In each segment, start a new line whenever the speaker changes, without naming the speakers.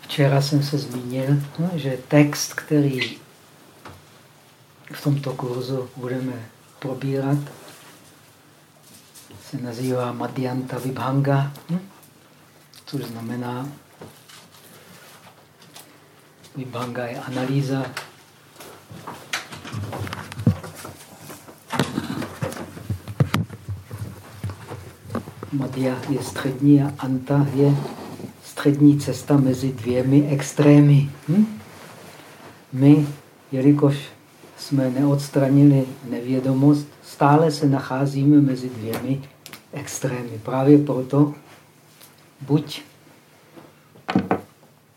Včera jsem se zmínil, no, že text, který v tomto kurzu budeme probírat, se nazývá Madhyanta Vibhanga, hm? což znamená, Vibhanga je analýza Madhya je střední a Anta je střední cesta mezi dvěmi extrémy. Hm? My, jelikož jsme neodstranili nevědomost, stále se nacházíme mezi dvěmi extrémy. Právě proto buď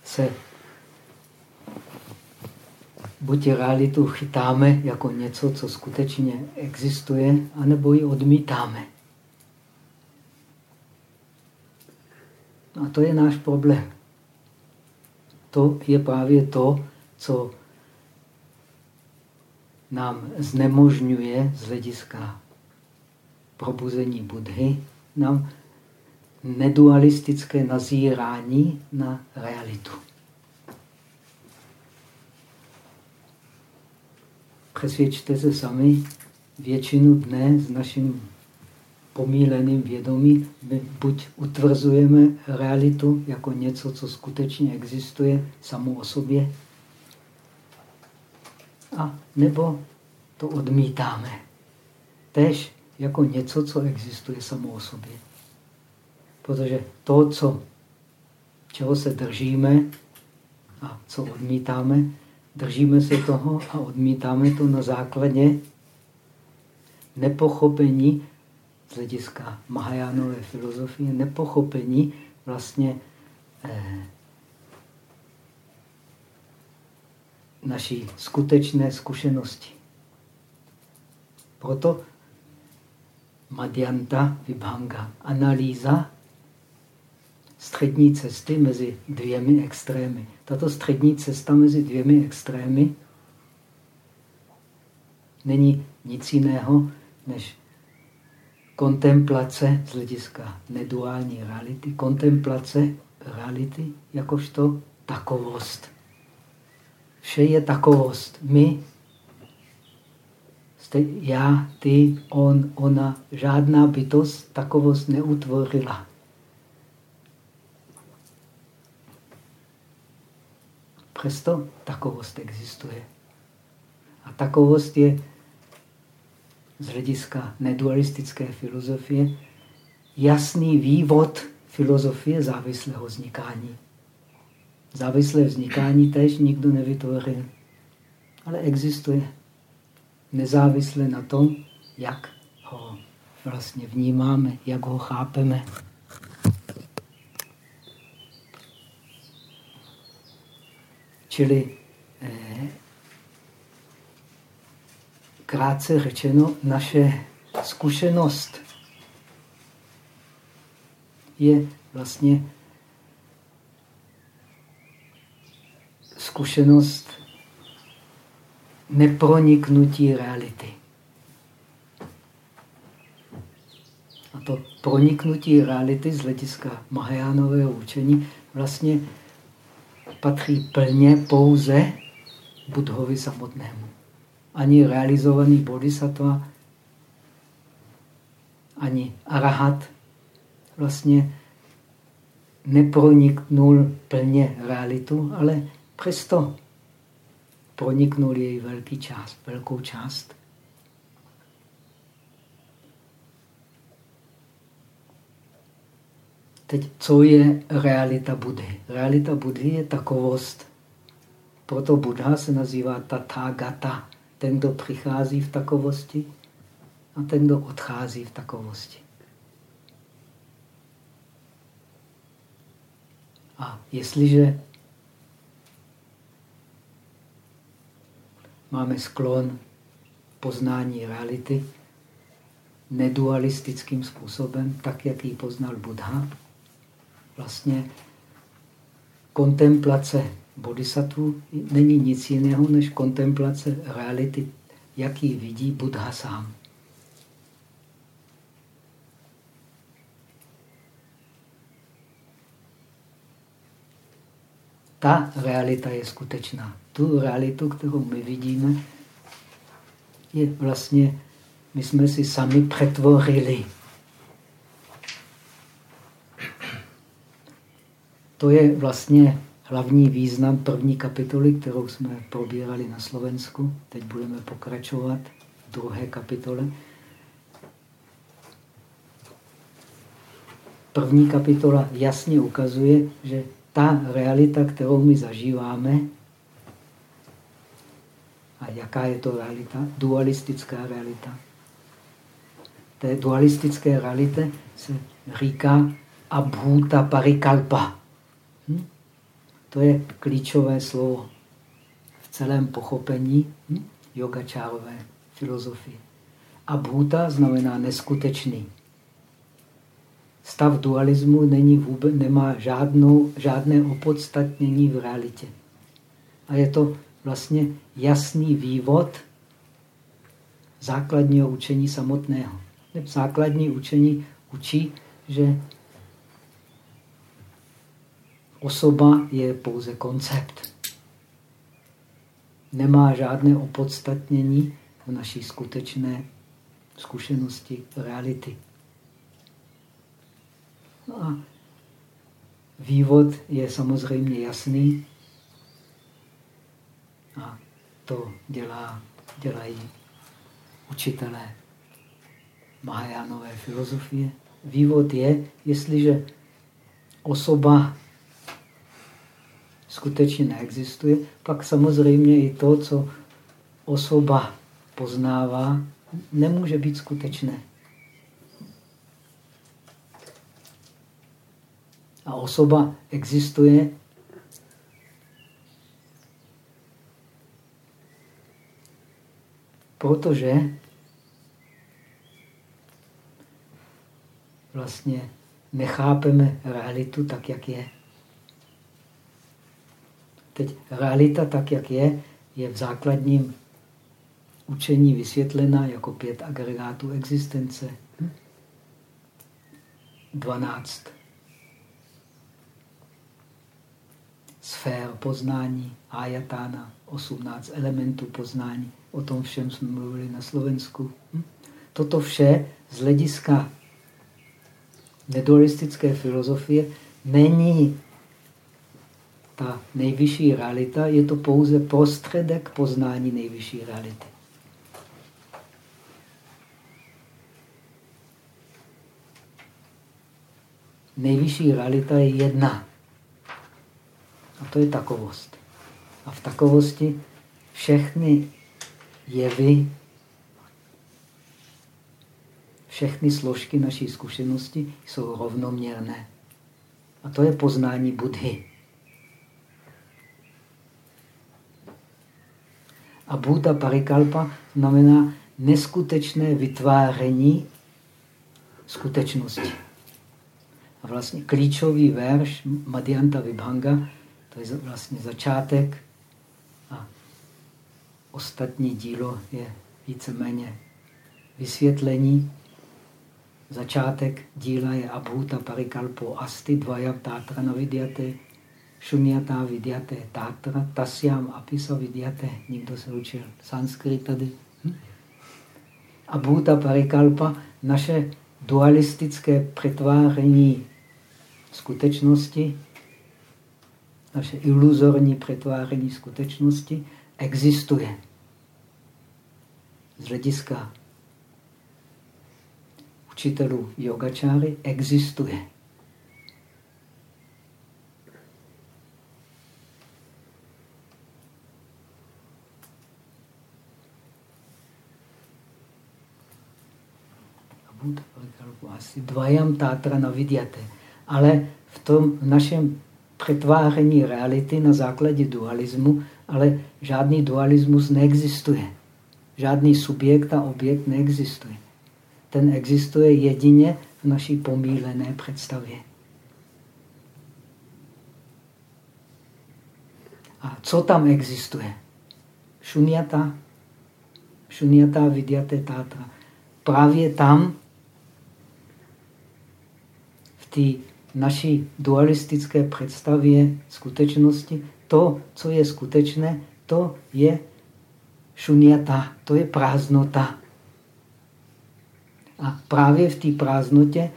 se buď realitu chytáme jako něco, co skutečně existuje, anebo ji odmítáme. A to je náš problém. To je právě to, co nám znemožňuje z hlediska probuzení Budhy, nám nedualistické nazírání na realitu. Přesvědčte se sami, většinu dne s naším pomíleným vědomí my buď utvrzujeme realitu jako něco, co skutečně existuje samo o sobě, a nebo to odmítáme. Tež jako něco, co existuje samo o sobě. Protože to, co, čeho se držíme a co odmítáme, držíme se toho a odmítáme to na základě nepochopení z hlediska Mahajánové filozofie, nepochopení vlastně eh, naší skutečné zkušenosti. Proto Madhyanta Vibhanga, analýza střední cesty mezi dvěmi extrémy. Tato střední cesta mezi dvěmi extrémy není nic jiného než kontemplace z hlediska neduální reality, kontemplace reality jakožto takovost. Vše je takovost. My, jste já, ty, on, ona, žádná bytost takovost neutvořila. Přesto takovost existuje. A takovost je z hlediska nedualistické filozofie jasný vývod filozofie závislého vznikání. Závislé vznikání tež nikdo nevytvořil, ale existuje nezávisle na tom, jak ho vlastně vnímáme, jak ho chápeme. Čili eh, krátce řečeno, naše zkušenost je vlastně zkušenost neproniknutí reality. A to proniknutí reality z hlediska Mahajánového učení vlastně patří plně pouze Budhovi samotnému. Ani realizovaný bodhisattva, ani arahat vlastně neproniknul plně realitu, ale Přesto proniknul její velký část, velkou část. Teď, co je realita Budhy? Realita Budhy je takovost. Proto Buddha se nazývá Tathagata. Ten, kdo přichází v takovosti a ten, kdo odchází v takovosti. A jestliže máme sklon poznání reality nedualistickým způsobem, tak, jak ji poznal Buddha. Vlastně kontemplace bodhisattva není nic jiného než kontemplace reality, jak ji vidí Buddha sám. ta realita je skutečná. Tu realitu, kterou my vidíme, je vlastně, my jsme si sami přetvorili. To je vlastně hlavní význam první kapitoly, kterou jsme probírali na Slovensku. Teď budeme pokračovat v druhé kapitole. První kapitola jasně ukazuje, že ta realita, kterou my zažíváme, a jaká je to realita? Dualistická realita. Té dualistické realite se říká abhuta parikalpa. To je klíčové slovo v celém pochopení hm? yogačárové filozofie. Abhuta znamená neskutečný. Stav dualismu není vůbec, nemá žádnou, žádné opodstatnění v realitě. A je to vlastně jasný vývod základního učení samotného. Základní učení učí, že osoba je pouze koncept. Nemá žádné opodstatnění v naší skutečné zkušenosti reality. No a vývod je samozřejmě jasný. A to dělá, dělají učitelé Mahajánové filozofie. Vývod je, jestliže osoba skutečně neexistuje, pak samozřejmě i to, co osoba poznává, nemůže být skutečné. A osoba existuje protože vlastně nechápeme realitu tak, jak je. Teď realita tak, jak je, je v základním učení vysvětlena jako pět agregátů existence. Dvanáct sfér poznání, ajatána, 18 elementů poznání. O tom všem jsme mluvili na Slovensku. Toto vše z hlediska nedualistické filozofie není ta nejvyšší realita, je to pouze prostředek poznání nejvyšší reality. Nejvyšší realita je jedna. A to je takovost. A v takovosti všechny jevy, všechny složky naší zkušenosti jsou rovnoměrné. A to je poznání Budhy. A Buddha Parikalpa znamená neskutečné vytváření skutečnosti. A vlastně klíčový verš Madhyanta Vibhanga, to je vlastně začátek a ostatní dílo je víceméně vysvětlení. Začátek díla je Abhuta Parikalpo Asti Dvayam Tatra Šunyata vidyate tátra, tasyam apisa vidyate. Někdo se učil sanskrit tady. Hm? A bhuta parikalpa, naše dualistické přetváření skutečnosti, naše iluzorní přetváření skutečnosti existuje. Z hlediska učitelů yogačáry existuje. Asi dvajam tátra naviděte. Ale v tom našem přetváření reality na základě dualismu, ale žádný dualismus neexistuje. Žádný subjekt a objekt neexistuje. Ten existuje jedině v naší pomílené představě. A co tam existuje? Šunyata. Šunyata vidyate tátra. Právě tam té naší dualistické představě skutečnosti, to, co je skutečné, to je šuněta, to je prázdnota. A právě v té prázdnotě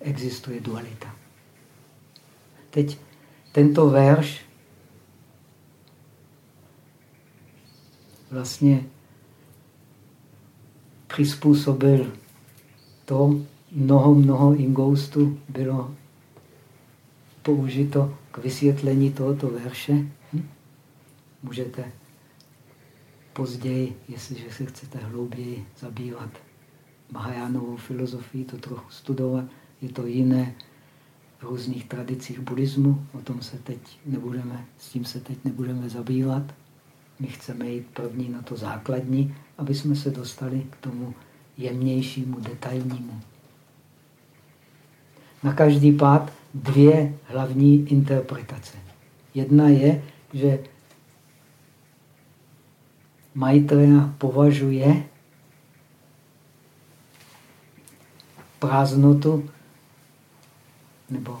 existuje dualita. Teď tento verš vlastně přizpůsobil to, mnoho, mnoho ingoustu bylo použito k vysvětlení tohoto verše. Hm? Můžete později, jestliže se chcete hlouběji zabývat Mahajánovou filozofii, to trochu studovat. Je to jiné v různých tradicích buddhismu, o tom se teď nebudeme, s tím se teď nebudeme zabývat. My chceme jít první na to základní, aby jsme se dostali k tomu jemnějšímu, detailnímu. Na každý pád dvě hlavní interpretace. Jedna je, že Maitreya považuje prázdnotu nebo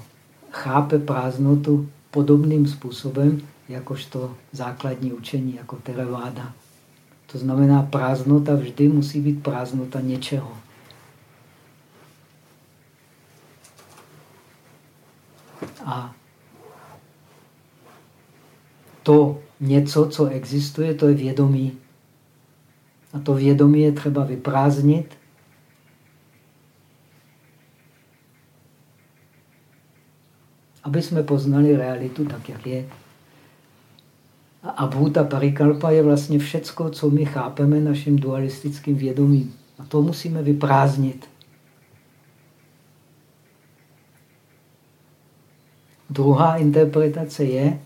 chápe prázdnotu podobným způsobem, jakožto základní učení, jako Theravada. To znamená, prázdnota vždy musí být prázdnota něčeho. A to něco, co existuje, to je vědomí. A to vědomí je třeba vyprázdnit. Aby jsme poznali realitu tak, jak je. A abhuta parikalpa je vlastně všecko, co my chápeme naším dualistickým vědomím. A to musíme vyprázdnit. Druhá interpretace je,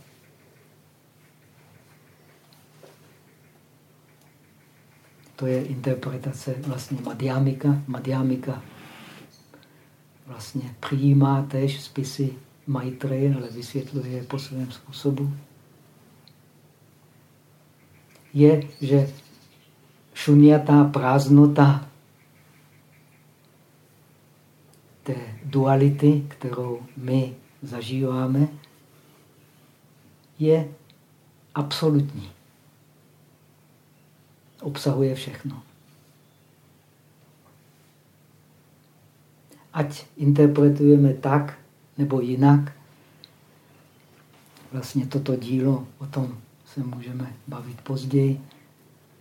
to je interpretace vlastně Madhyamika. Madhyamika vlastně přijímá též spisy Maitreje, ale vysvětluje je po svém způsobu. Je, že šunětá prázdnota té duality, kterou my zažíváme, je absolutní. Obsahuje všechno. Ať interpretujeme tak nebo jinak, vlastně toto dílo, o tom se můžeme bavit později,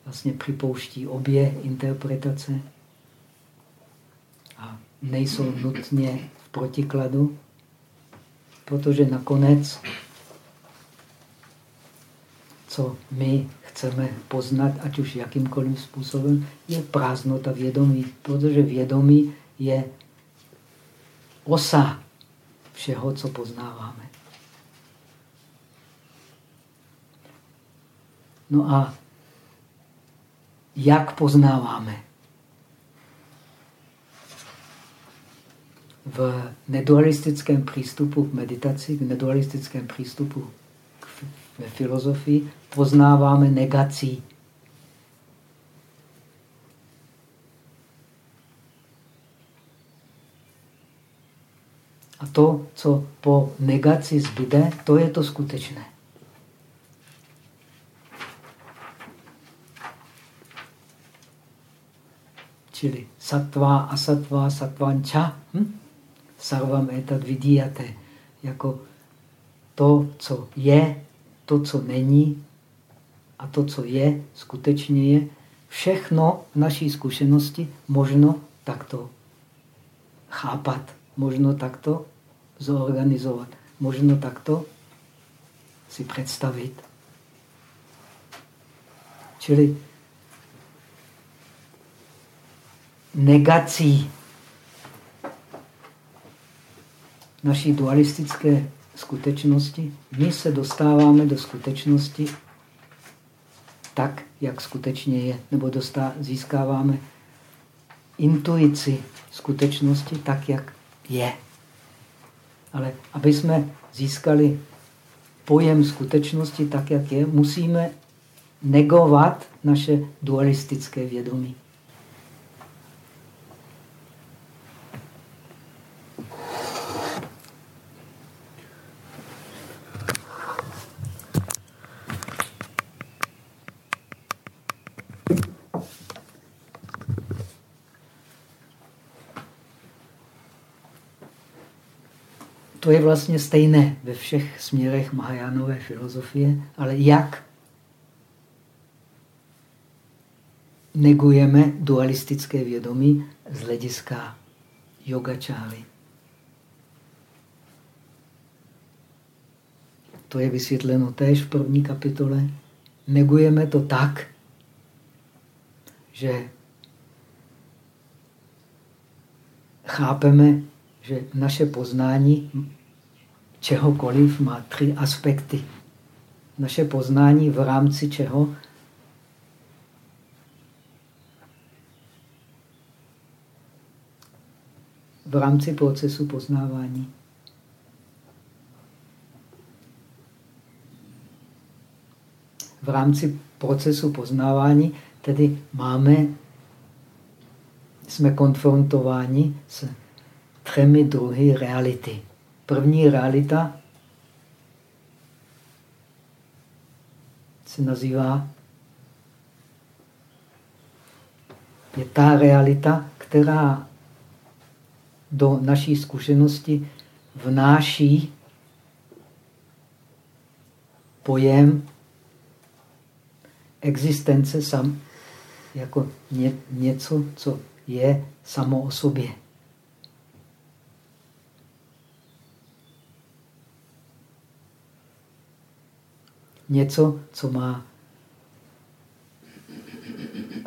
vlastně připouští obě interpretace a nejsou nutně v protikladu, protože nakonec, co my chceme poznat, ať už jakýmkoliv způsobem, je prázdnota vědomí, protože vědomí je osa všeho, co poznáváme. No a jak poznáváme? V nedualistickém přístupu k meditaci, k nedualistickém přístupu ve filozofii poznáváme negací. A to, co po negaci zbyde, to je to skutečné. Čili satva, asatva, satvanča. Hm? Sarvam etat vidíjate, jako to, co je, to, co není a to, co je, skutečně je, všechno v naší zkušenosti možno takto chápat, možno takto zorganizovat, možno takto si představit. Čili negací naší dualistické skutečnosti, my se dostáváme do skutečnosti tak, jak skutečně je, nebo dostá, získáváme intuici skutečnosti tak, jak je. Ale aby jsme získali pojem skutečnosti tak, jak je, musíme negovat naše dualistické vědomí. To je vlastně stejné ve všech směrech Mahajánové filozofie, ale jak negujeme dualistické vědomí z hlediska yogačáry. To je vysvětleno též v první kapitole. Negujeme to tak, že chápeme, že naše poznání čehokoliv má tři aspekty. Naše poznání v rámci čeho v rámci procesu poznávání. V rámci procesu poznávání tedy máme, jsme konfrontováni s třemi druhy reality. První realita se nazývá je ta realita, která do naší zkušenosti vnáší pojem existence sam jako ně, něco, co je samo o sobě. Něco, co má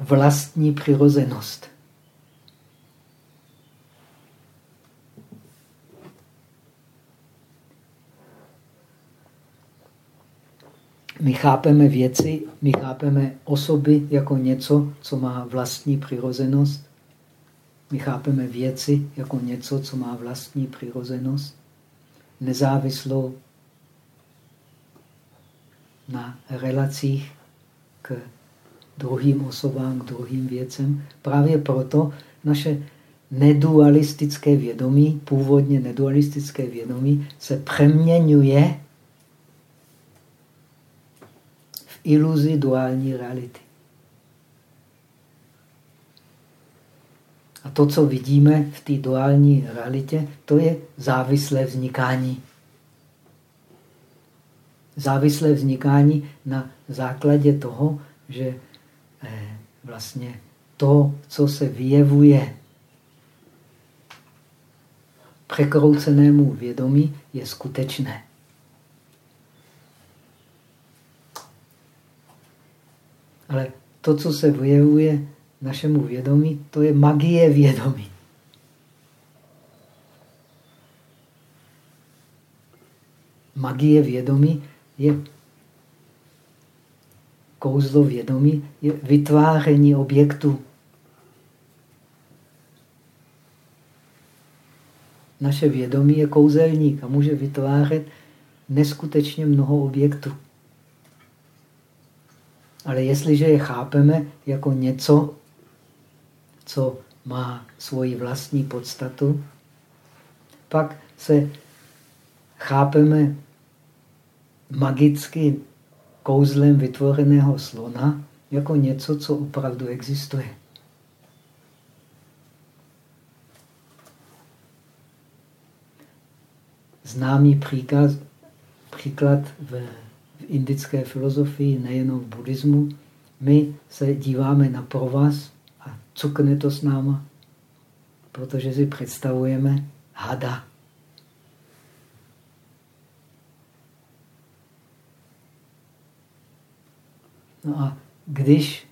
vlastní přirozenost. My chápeme věci, my chápeme osoby jako něco, co má vlastní přirozenost. My chápeme věci jako něco, co má vlastní přirozenost, nezávislou na relacích k druhým osobám, k druhým věcem. Právě proto naše nedualistické vědomí, původně nedualistické vědomí, se přeměňuje iluzi duální reality. A to, co vidíme v té duální realitě, to je závislé vznikání. Závislé vznikání na základě toho, že eh, vlastně to, co se vyjevuje překroucenému vědomí, je skutečné. Ale to, co se vyjevuje našemu vědomí, to je magie vědomí. Magie vědomí je kouzlo vědomí, je vytváření objektu. Naše vědomí je kouzelník a může vytvářet neskutečně mnoho objektů. Ale jestliže je chápeme jako něco, co má svoji vlastní podstatu, pak se chápeme magicky kouzlem vytvořeného slona jako něco, co opravdu existuje. Známý příklad, příklad v indické filozofii, nejenom v buddhismu, my se díváme na provaz a cukne to s náma, protože si představujeme hada. No a když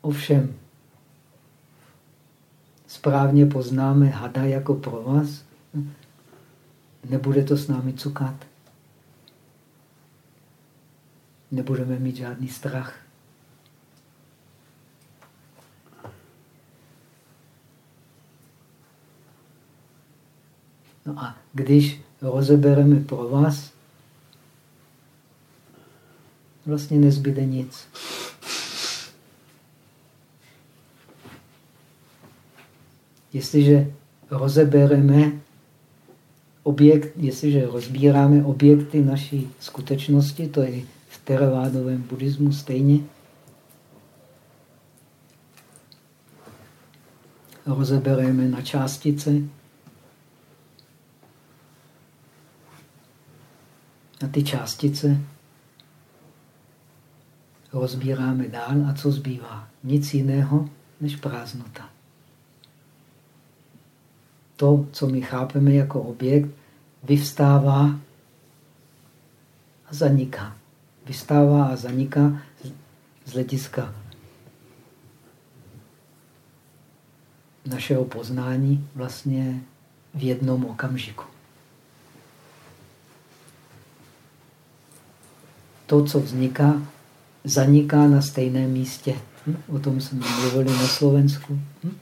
ovšem správně poznáme hada jako provaz, nebude to s námi cukat. nebudeme mít žádný strach. No a když rozebereme pro vás, vlastně nezbyde nic. Jestliže rozebereme objekt, jestliže rozbíráme objekty naší skutečnosti, to je teravádovém buddhismu stejně. Rozebereme na částice. A ty částice rozbíráme dál a co zbývá? Nic jiného než prázdnota. To, co my chápeme jako objekt, vyvstává a zaniká. Vystává a zaniká z hlediska našeho poznání vlastně v jednom okamžiku. To, co vzniká, zaniká na stejném místě. Hm? O tom jsme mluvili na Slovensku. Hm?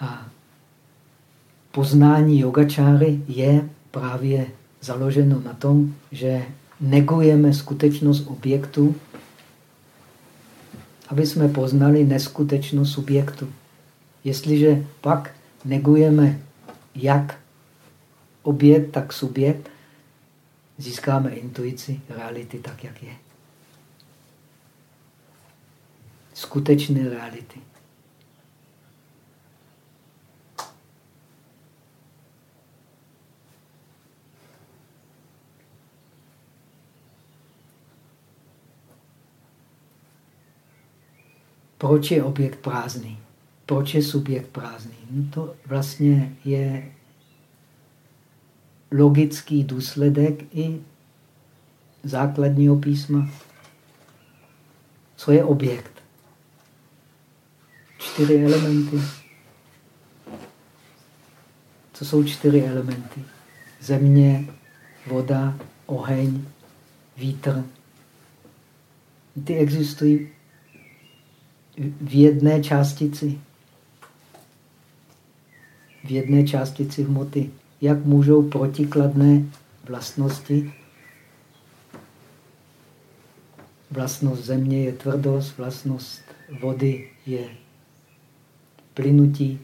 A poznání yogačáry je právě založeno na tom, že negujeme skutečnost objektu, aby jsme poznali neskutečnost subjektu. Jestliže pak negujeme jak objekt, tak subjekt, získáme intuici reality tak, jak je. Skutečné reality. Proč je objekt prázdný? Proč je subjekt prázdný? No to vlastně je logický důsledek i základního písma. Co je objekt? Čtyři elementy. Co jsou čtyři elementy? Země, voda, oheň, vítr. Ty existují v jedné částici. V jedné částici hmoty. Jak můžou protikladné vlastnosti Vlastnost země je tvrdost, vlastnost vody je plynutí,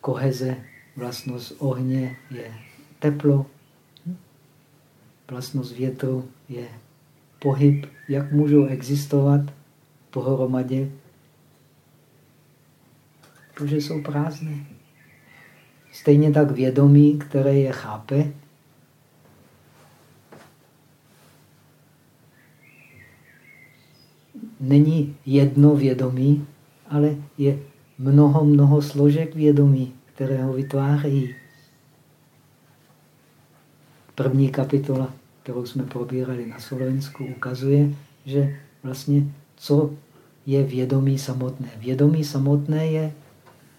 koheze, vlastnost ohně je teplo, vlastnost větru je pohyb, jak můžou existovat pohromadě, protože jsou prázdné. Stejně tak vědomí, které je chápe, není jedno vědomí, ale je mnoho, mnoho složek vědomí, které ho vytvářejí. První kapitola kterou jsme probírali na Slovensku, ukazuje, že vlastně co je vědomí samotné. Vědomí samotné je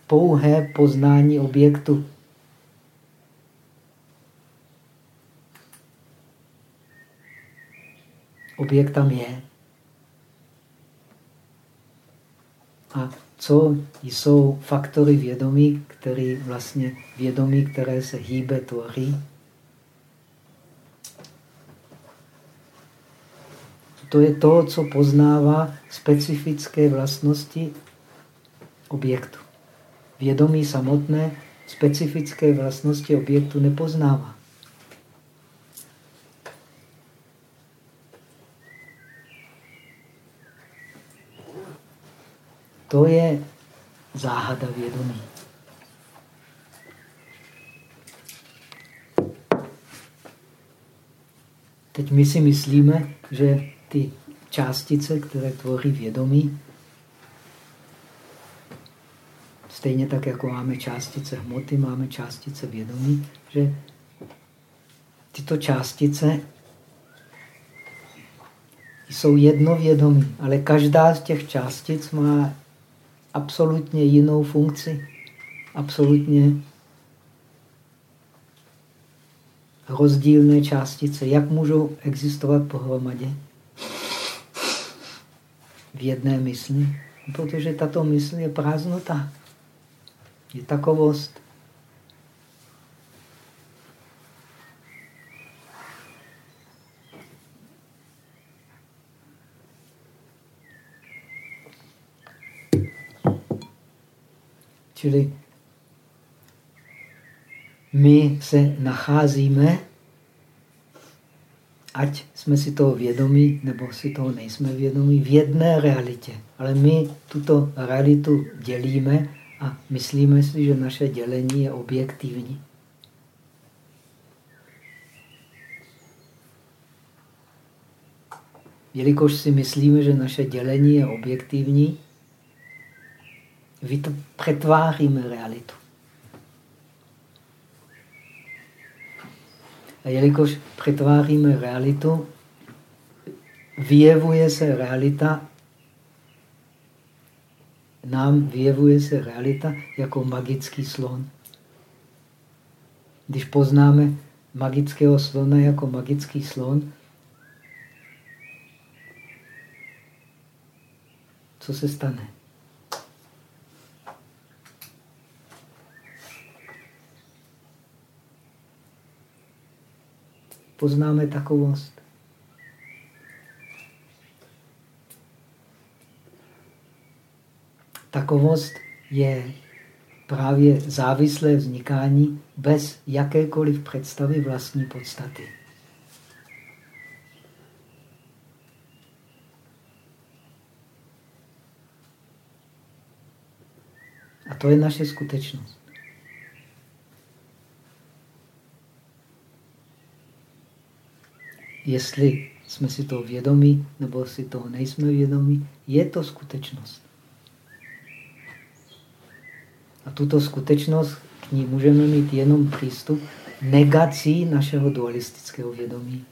pouhé poznání objektu. Objekt tam je. A co jsou faktory vědomí, které vlastně vědomí, které se hýbe, tvoří? To je to, co poznává specifické vlastnosti objektu. Vědomí samotné specifické vlastnosti objektu nepoznává. To je záhada vědomí. Teď my si myslíme, že ty částice, které tvoří vědomí, stejně tak, jako máme částice hmoty, máme částice vědomí, že tyto částice jsou jednovědomí, ale každá z těch částic má absolutně jinou funkci, absolutně rozdílné částice. Jak můžou existovat pohromadě? v jedné mysli, protože tato mysl je prázdnota, je takovost. Čili my se nacházíme ať jsme si toho vědomí, nebo si toho nejsme vědomí, v jedné realitě. Ale my tuto realitu dělíme a myslíme si, že naše dělení je objektivní. Jelikož si myslíme, že naše dělení je objektivní, přetváříme realitu. A jelikož přetváříme realitu, vyjevuje se realita, nám vyjevuje se realita jako magický slon. Když poznáme magického slona jako magický slon, co se stane? poznáme takovost. Takovost je právě závislé vznikání bez jakékoliv představy vlastní podstaty. A to je naše skutečnost. jestli jsme si toho vědomí, nebo si toho nejsme vědomí, je to skutečnost. A tuto skutečnost k ní můžeme mít jenom přístup negací našeho dualistického vědomí.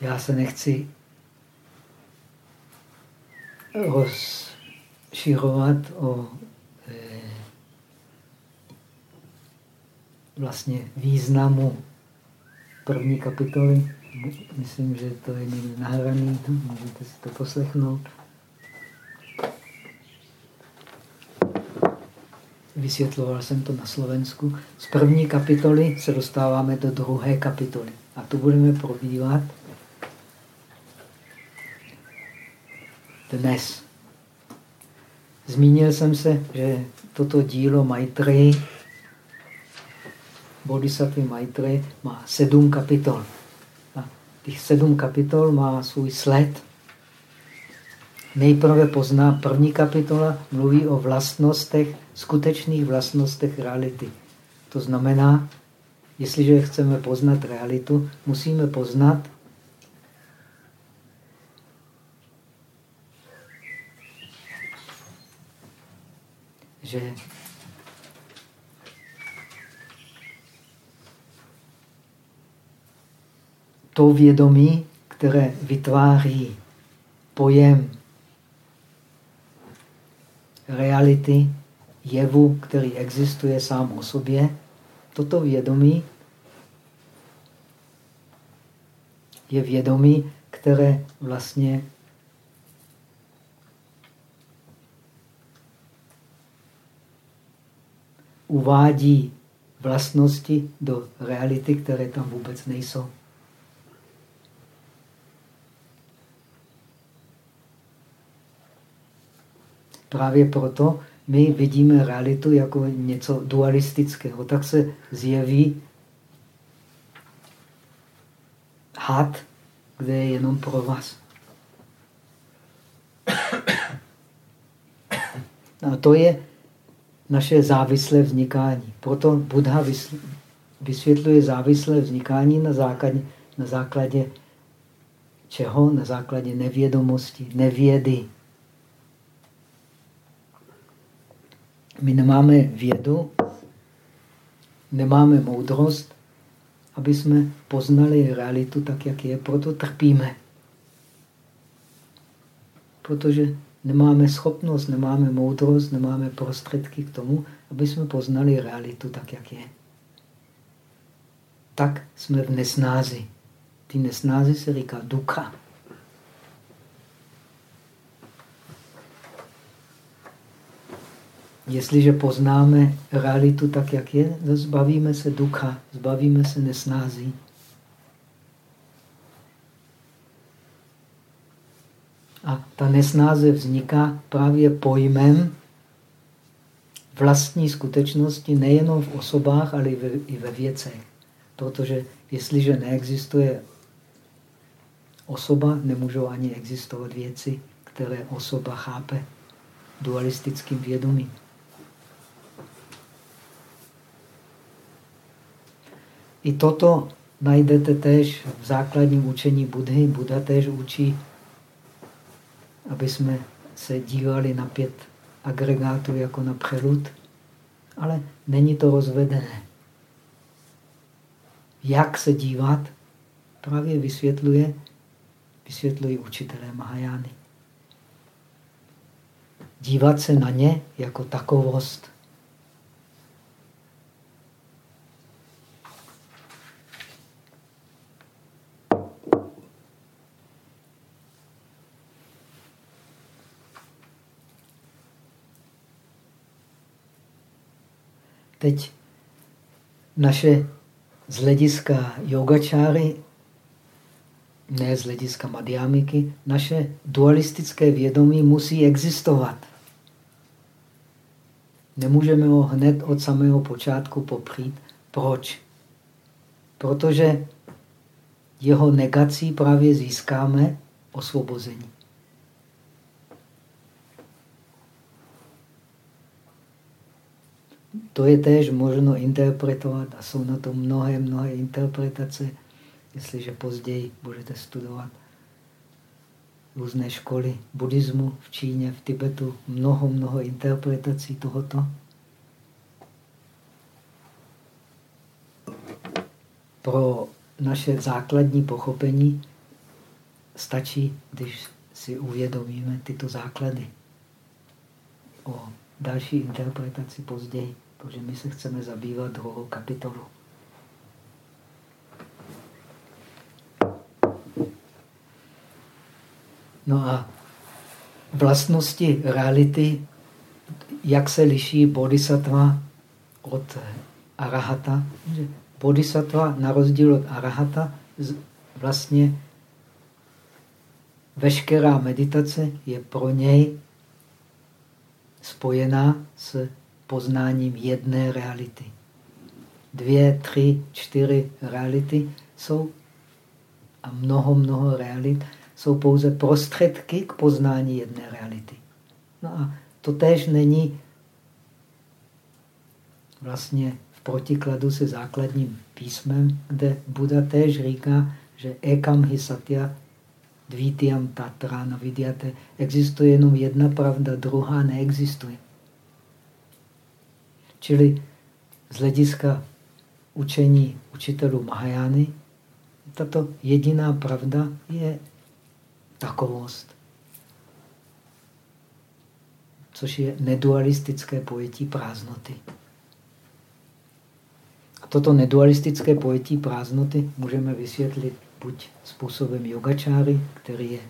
Já se nechci roz širovat o e, vlastně významu první kapitoly. Myslím, že to je někde nahraný, můžete si to poslechnout. Vysvětloval jsem to na Slovensku. Z první kapitoly se dostáváme do druhé kapitoly. A tu budeme probívat dnes. Zmínil jsem se, že toto dílo Maitreyi, Bodhisattva Maitreyi, má sedm kapitol. A těch sedm kapitol má svůj sled. Nejprve pozná první kapitola, mluví o vlastnostech, skutečných vlastnostech reality. To znamená, jestliže chceme poznat realitu, musíme poznat že to vědomí, které vytváří pojem reality, jevu, který existuje sám o sobě, toto vědomí je vědomí, které vlastně uvádí vlastnosti do reality, které tam vůbec nejsou. Právě proto my vidíme realitu jako něco dualistického. Tak se zjeví had, kde je jenom pro vás. A to je naše závislé vznikání. Proto Buddha vysvětluje závislé vznikání na základě, na základě čeho? Na základě nevědomosti, nevědy. My nemáme vědu, nemáme moudrost, aby jsme poznali realitu tak, jak je, proto trpíme. Protože nemáme schopnost, nemáme moudrost, nemáme prostředky k tomu, aby jsme poznali realitu tak, jak je. Tak jsme v nesnázi. Ty nesnázi se říká ducha. Jestliže poznáme realitu tak, jak je, zbavíme se ducha, zbavíme se nesnází. A ta nesnáze vzniká právě pojmem vlastní skutečnosti nejenom v osobách, ale i ve věcech. Protože jestliže neexistuje osoba, nemůžou ani existovat věci, které osoba chápe dualistickým vědomím. I toto najdete též v základním učení Budhy. Buddha též učí, aby jsme se dívali na pět agregátů jako na přelud, ale není to rozvedené. Jak se dívat, právě vysvětluje, vysvětlují učitelé Mahajány. Dívat se na ně jako takovost. Teď naše z hlediska yogačáry, ne z hlediska madhyamiky, naše dualistické vědomí musí existovat. Nemůžeme ho hned od samého počátku popřít. Proč? Protože jeho negací právě získáme osvobození. To je též možno interpretovat a jsou na to mnohé, mnohé interpretace. Jestliže později budete studovat různé školy buddhismu v Číně, v Tibetu, mnoho, mnoho interpretací tohoto. Pro naše základní pochopení stačí, když si uvědomíme tyto základy. O další interpretaci později, protože my se chceme zabývat druhou kapitolu. No a vlastnosti reality, jak se liší bodhisattva od arahata. Bodhisattva na rozdíl od arahata vlastně veškerá meditace je pro něj spojená s poznáním jedné reality. Dvě, tři, čtyři reality jsou a mnoho, mnoho realit jsou pouze prostředky k poznání jedné reality. No a to též není vlastně v protikladu se základním písmem, kde Buddha též říká, že ekam hi satya dvítiam tatra navidyate. Existuje jenom jedna pravda, druhá neexistuje. Čili z hlediska učení učitelů Mahajány, tato jediná pravda je takovost. Což je nedualistické pojetí prázdnoty. A toto nedualistické pojetí prázdnoty můžeme vysvětlit buď způsobem yogačáry, který je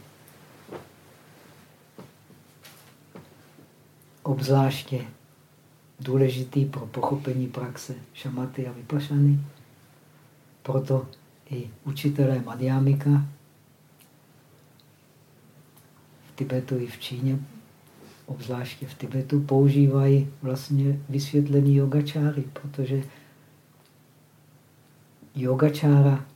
obzvláště důležitý pro pochopení praxe šamaty a vypašany. Proto i učitelé Madhyamika v Tibetu i v Číně, obzvláště v Tibetu, používají vlastně vysvětlení yogačáry, protože yogačára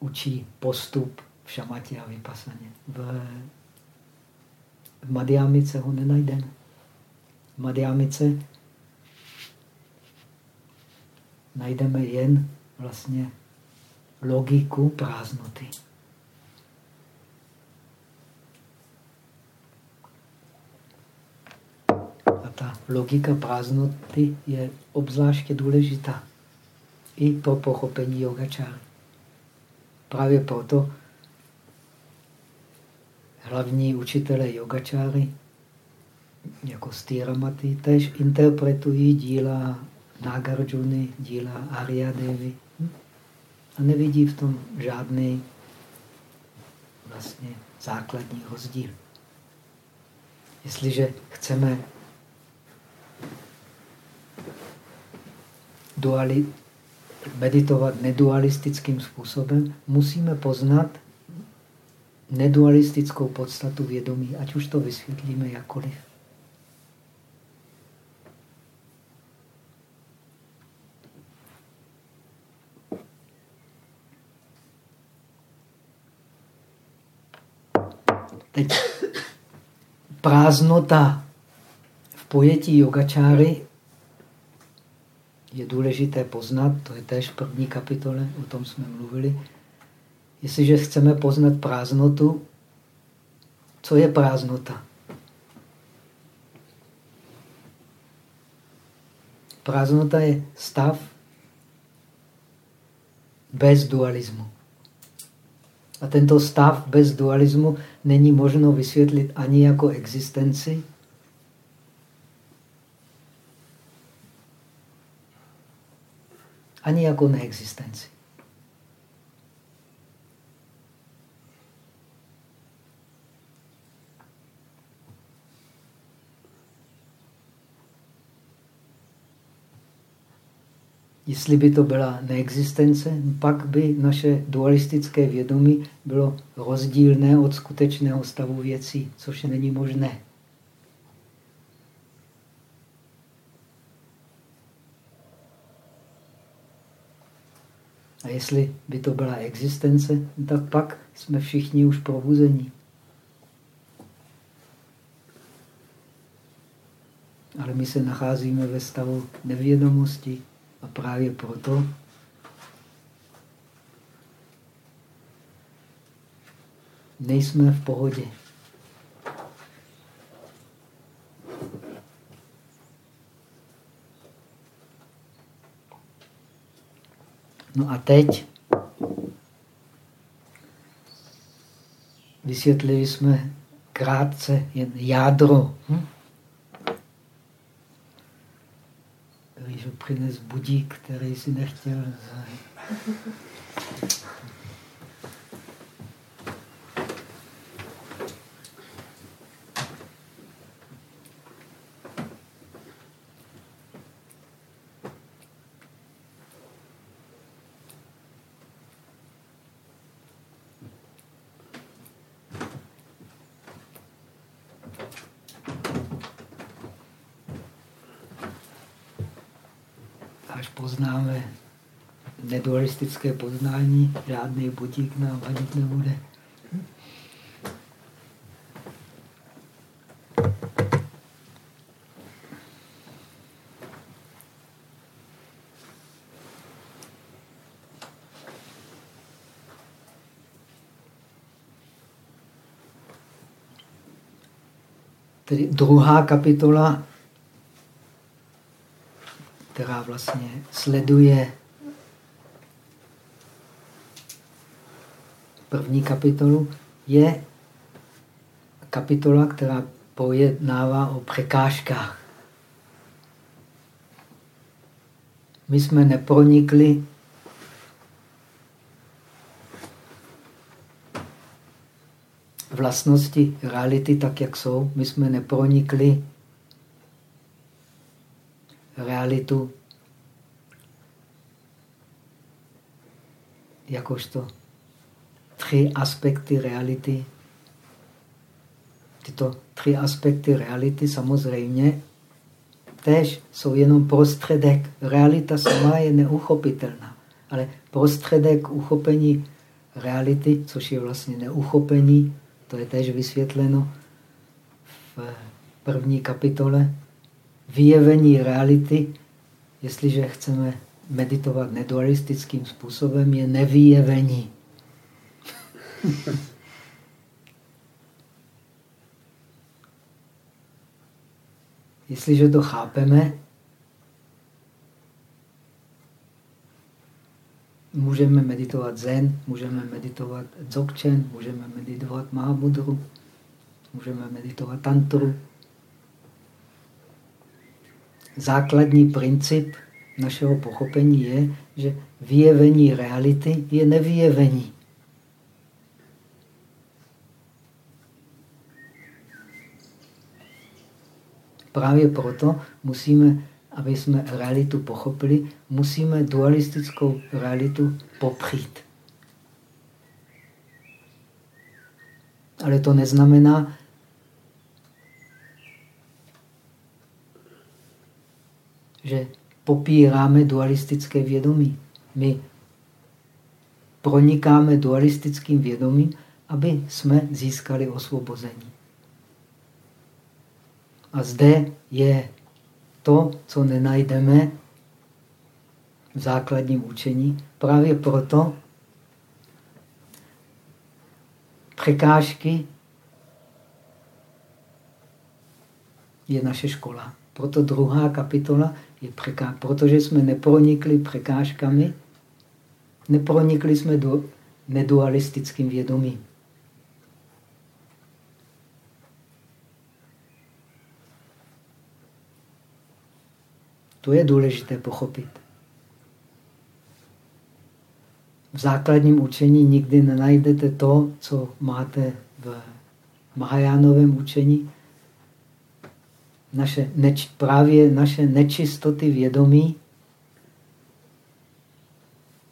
učí postup v šamatě a vypasaně. V, v Madhyamice ho nenajdeme. V Madhyamice najdeme jen vlastně logiku prázdnoty. A ta logika prázdnoty je obzvláště důležitá i pro pochopení yogačáry. Právě proto hlavní učitelé yogačáry, jako Stýramaty, tež interpretují díla Nagarjuna, díla Aryadevi hm? a nevidí v tom žádný vlastně základní rozdíl. Jestliže chceme duali, meditovat nedualistickým způsobem, musíme poznat nedualistickou podstatu vědomí, ať už to vysvětlíme jakkoliv. Teď prázdnota v pojetí yogačáry je důležité poznat, to je též v první kapitole, o tom jsme mluvili. Jestliže chceme poznat prázdnotu, co je prázdnota? Prázdnota je stav bez dualismu. A tento stav bez dualismu není možno vysvětlit ani jako existenci, ani jako neexistenci. Jestli by to byla neexistence, pak by naše dualistické vědomí bylo rozdílné od skutečného stavu věcí, což není možné. A jestli by to byla existence, tak pak jsme všichni už probuzení. Ale my se nacházíme ve stavu nevědomosti a právě proto nejsme v pohodě. No a teď vysvětlili jsme krátce jen jádro. Hm? Když přines budík, který si nechtěl. Dualistické poznání, žádný budík nám vadit nebude. Tedy druhá kapitola, která vlastně sleduje první kapitolu, je kapitola, která pojednává o překážkách. My jsme nepronikli vlastnosti reality tak, jak jsou. My jsme nepronikli realitu jakožto tři aspekty reality. Tyto tři aspekty reality samozřejmě tež jsou jenom prostředek. Realita sama je neuchopitelná, ale prostředek uchopení reality, což je vlastně neuchopení, to je tež vysvětleno v první kapitole. Vyjevení reality, jestliže chceme meditovat nedualistickým způsobem, je nevyjevení. Jestliže to chápeme, můžeme meditovat zen, můžeme meditovat dzogchen, můžeme meditovat mahamudru, můžeme meditovat tantru. Základní princip našeho pochopení je, že vyjevení reality je nevyjevení. Právě proto musíme aby jsme realitu pochopili, musíme dualistickou realitu popřít. Ale to neznamená, že popíráme dualistické vědomí. My pronikáme dualistickým vědomím, aby jsme získali osvobození. A zde je to, co nenajdeme v základním učení. Právě proto překážky je naše škola. Proto druhá kapitola je překážka. Protože jsme nepronikli překážkami, nepronikli jsme do nedualistickým vědomím. To je důležité pochopit. V základním učení nikdy nenajdete to, co máte v Mahajánovém učení. Naše neč, právě naše nečistoty vědomí,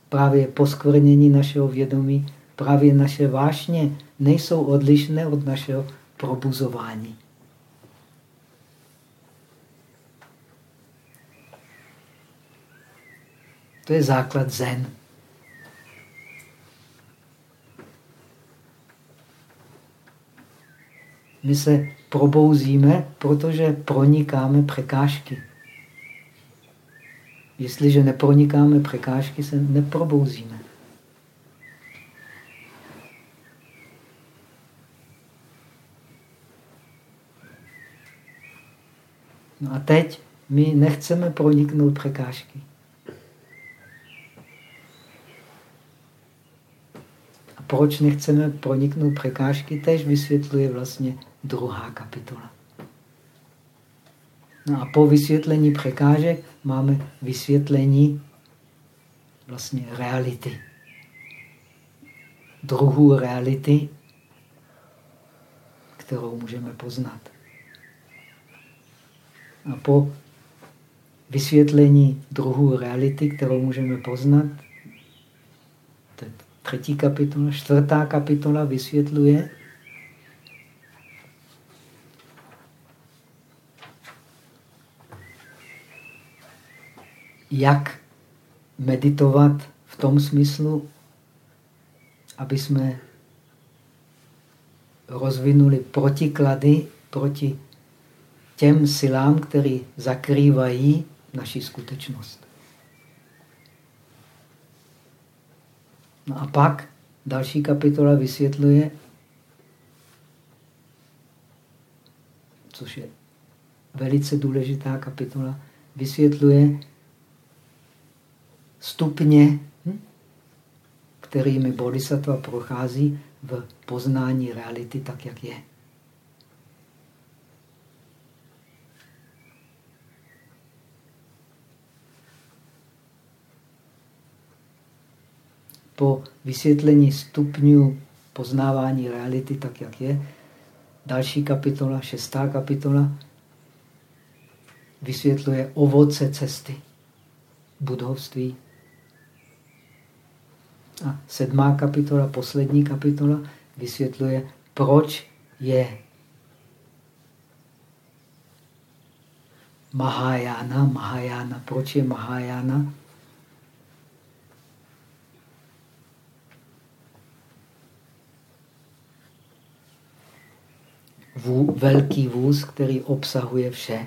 právě poskvrnění našeho vědomí, právě naše vášně nejsou odlišné od našeho probuzování. To je základ zen. My se probouzíme, protože pronikáme překážky. Jestliže nepronikáme překážky, se neprobouzíme. No a teď my nechceme proniknout překážky. Proč nechceme proniknout překážky, tež vysvětluje vlastně druhá kapitola. No a po vysvětlení překážek máme vysvětlení vlastně reality. Druhou reality, kterou můžeme poznat. A po vysvětlení druhou reality, kterou můžeme poznat, třetí kapitola, čtvrtá kapitola vysvětluje, jak meditovat v tom smyslu, aby jsme rozvinuli protiklady proti těm silám, které zakrývají naši skutečnost. No a pak další kapitola vysvětluje, což je velice důležitá kapitola, vysvětluje stupně, hm, kterými bodhisattva prochází v poznání reality tak, jak je. Po vysvětlení stupňů poznávání reality tak, jak je, další kapitola, šestá kapitola, vysvětluje ovoce cesty budovství. A sedmá kapitola, poslední kapitola, vysvětluje, proč je Mahajana, Mahajana, proč je Mahajana vů, velký vůz, který obsahuje vše.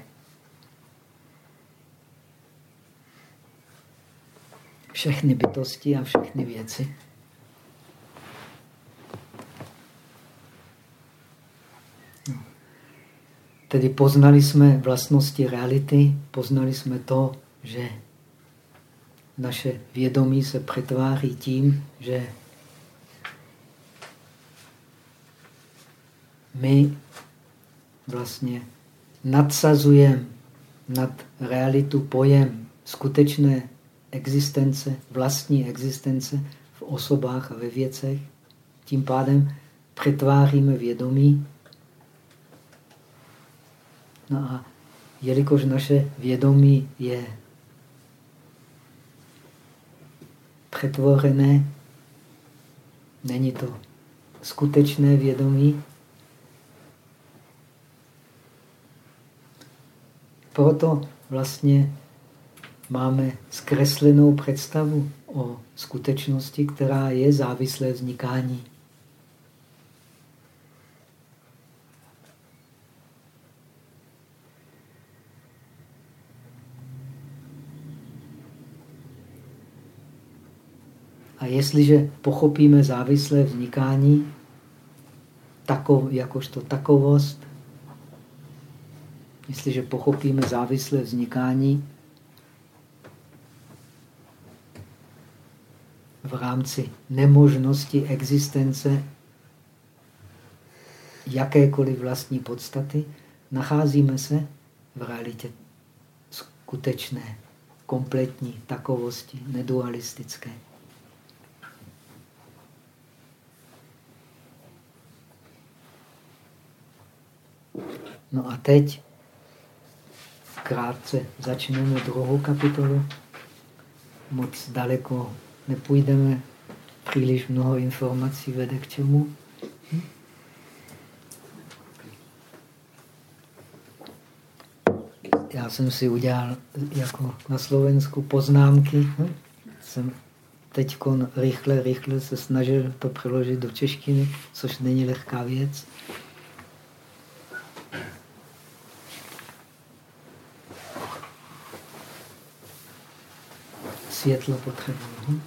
Všechny bytosti a všechny věci. Tedy poznali jsme vlastnosti reality, poznali jsme to, že naše vědomí se přetváří tím, že my vlastně nadsazujeme nad realitu pojem skutečné existence, vlastní existence v osobách a ve věcech. Tím pádem přetváříme vědomí. No a jelikož naše vědomí je přetvorené, není to skutečné vědomí, proto vlastně máme zkreslenou představu o skutečnosti, která je závislé vznikání. A jestliže pochopíme závislé vznikání takov, jakožto takovost, jestliže pochopíme závislé vznikání v rámci nemožnosti existence jakékoliv vlastní podstaty, nacházíme se v realitě skutečné, kompletní takovosti, nedualistické. No a teď krátce začneme druhou kapitolu. Moc daleko nepůjdeme, příliš mnoho informací vede k čemu. Já jsem si udělal jako na Slovensku poznámky. Jsem teď rychle, rychle se snažil to přeložit do češtiny, což není lehká věc. Světlo potřebuji. Hm?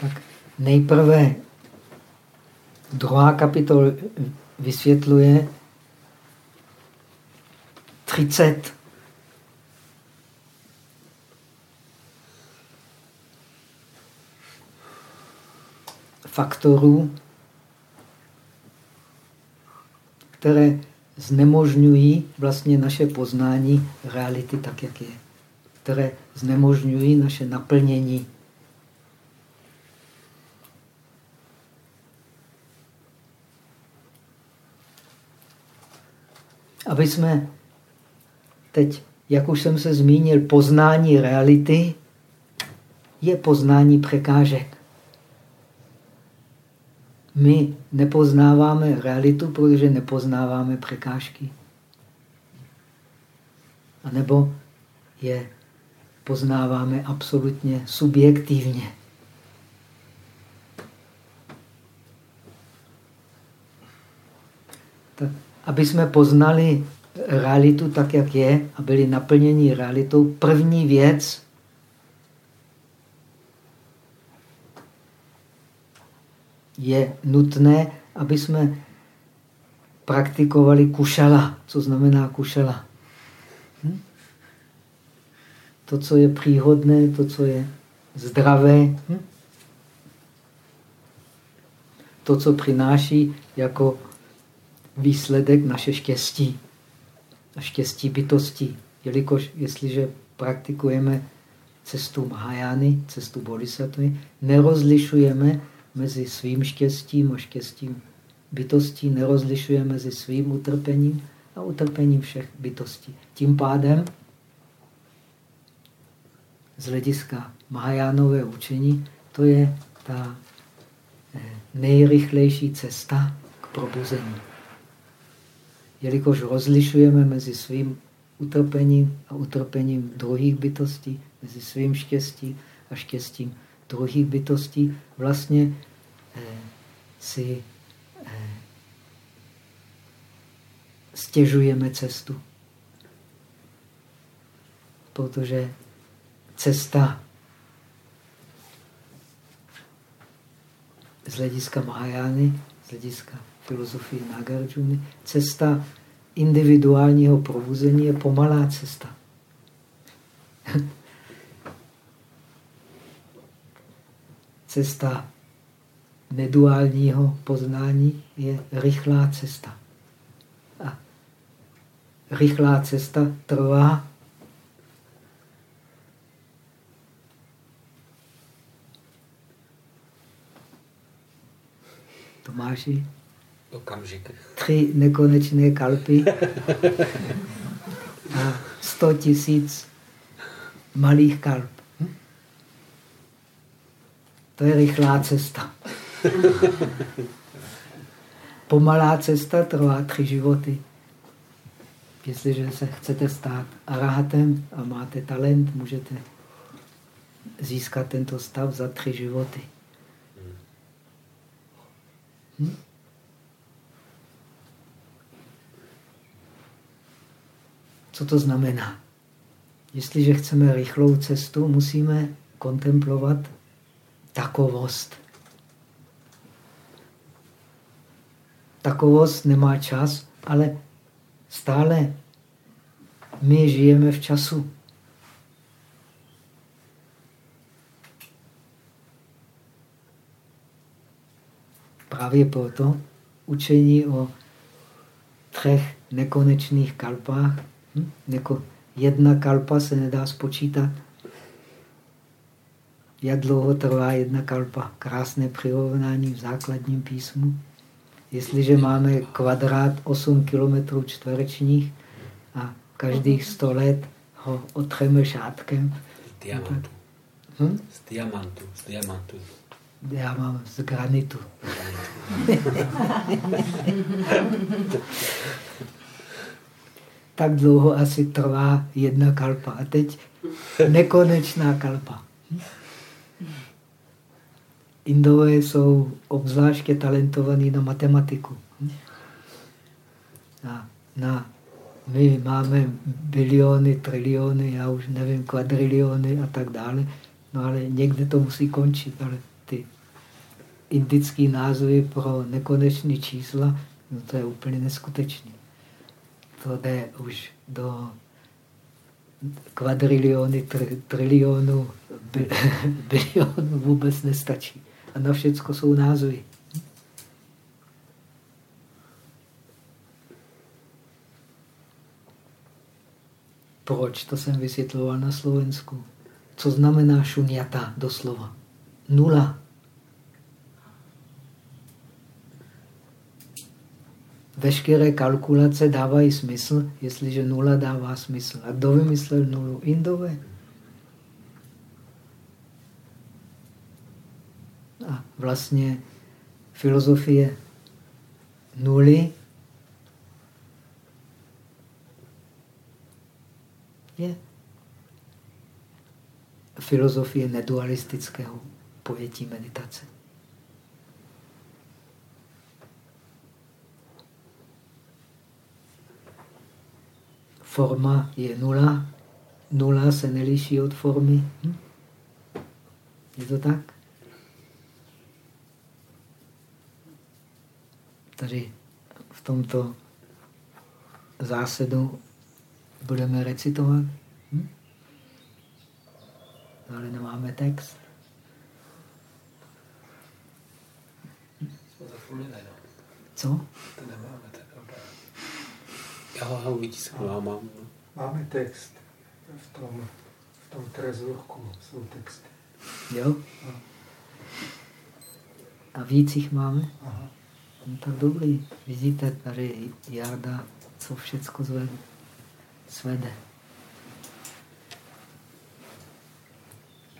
Tak nejprve druhá kapitol vysvětluje 30 faktorů, které znemožňují vlastně naše poznání reality tak, jak je. Které znemožňují naše naplnění. Aby jsme teď, jak už jsem se zmínil, poznání reality je poznání překážek my nepoznáváme realitu, protože nepoznáváme překážky. A nebo je poznáváme absolutně subjektivně. Tak, aby jsme poznali realitu tak, jak je a byli naplněni realitou, první věc, je nutné, aby jsme praktikovali kušala. Co znamená kušala? Hm? To, co je příhodné, to, co je zdravé, hm? to, co přináší jako výsledek naše štěstí a štěstí bytosti. Jelikož jestliže praktikujeme cestu Mahajány, cestu Bodhisattvy, nerozlišujeme mezi svým štěstím a štěstím bytostí, nerozlišuje mezi svým utrpením a utrpením všech bytostí. Tím pádem z hlediska Mahajánové učení to je ta eh, nejrychlejší cesta k probuzení. Jelikož rozlišujeme mezi svým utrpením a utrpením druhých bytostí, mezi svým štěstím a štěstím druhých bytostí, vlastně Eh, si eh, stěžujeme cestu. Protože cesta z hlediska Mahajány, z hlediska filozofie Nagarjuna, cesta individuálního probuzení je pomalá cesta. cesta neduálního poznání je rychlá cesta. A rychlá cesta trvá Tomáši?
Okamžik.
Tři nekonečné kalpy a sto tisíc malých kalp. To je rychlá cesta. Pomalá cesta trvá tři životy. Jestliže se chcete stát arahatem a máte talent, můžete získat tento stav za tři životy. Hm? Co to znamená? Jestliže chceme rychlou cestu, musíme kontemplovat takovost. Takovost nemá čas, ale stále my žijeme v času. Právě proto učení o třech nekonečných kalpách, hm? Neko, jedna kalpa se nedá spočítat. Jak dlouho trvá jedna kalpa? Krásné přirovnání v základním písmu. Jestliže máme kvadrát 8 km čtverečních a každých 100 let ho otřeme šátkem.
Z diamantu.
Hm?
Z diamantu. Z diamantu.
Já mám z granitu. tak dlouho asi trvá jedna kalpa. A teď nekonečná kalpa. Indové jsou obzvláště talentovaní na matematiku. A na, my máme biliony, triliony, já už nevím, kvadriliony a tak dále. No ale někde to musí končit. Ale ty indické názvy pro nekonečné čísla, no to je úplně neskutečné. To jde už do kvadriliony, tr, trilionů, bilionů vůbec nestačí. A na všecko jsou názvy. Proč? To jsem vysvětloval na Slovensku. Co znamená šunyata doslova? Nula. Veškeré kalkulace dávají smysl, jestliže nula dává smysl. A kdo vymyslel nulu? Indové. A vlastně filozofie nuly je filozofie nedualistického pojetí meditace. Forma je nula, nula se neliší od formy. Hm? Je to tak? Tady v tomto zásadu budeme recitovat. Hm? Ale nemáme text. Co?
To nemáme tak Já ho vytisknu, já mám.
Máme text. V tom, v tom trezorku jsou texty.
Jo? A víc jich máme?
Aha.
No tak dobrý. Vidíte tady Jarda, co všecko zvede. svede.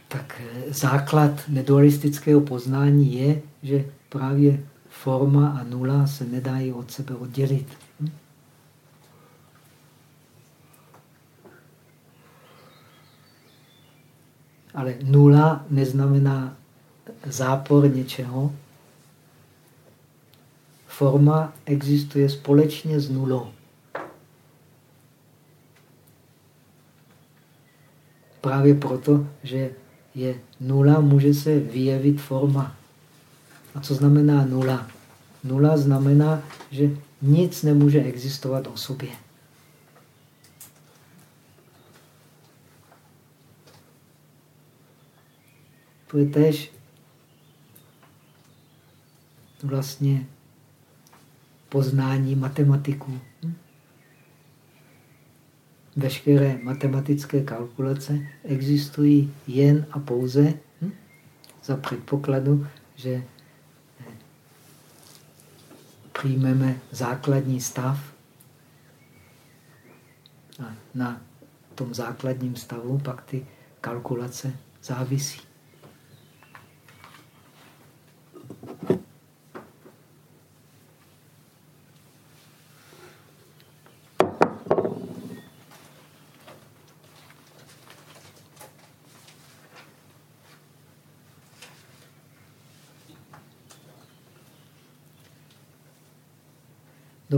Tak eh, základ nedualistického poznání je, že právě forma a nula se nedají od sebe oddělit. Hm? Ale nula neznamená zápor něčeho, forma existuje společně s nulou. Právě proto, že je nula, může se vyjevit forma. A co znamená nula? Nula znamená, že nic nemůže existovat o sobě. To je tež vlastně poznání matematiků. Veškeré matematické kalkulace existují jen a pouze za předpokladu, že přijmeme základní stav a na tom základním stavu pak ty kalkulace závisí.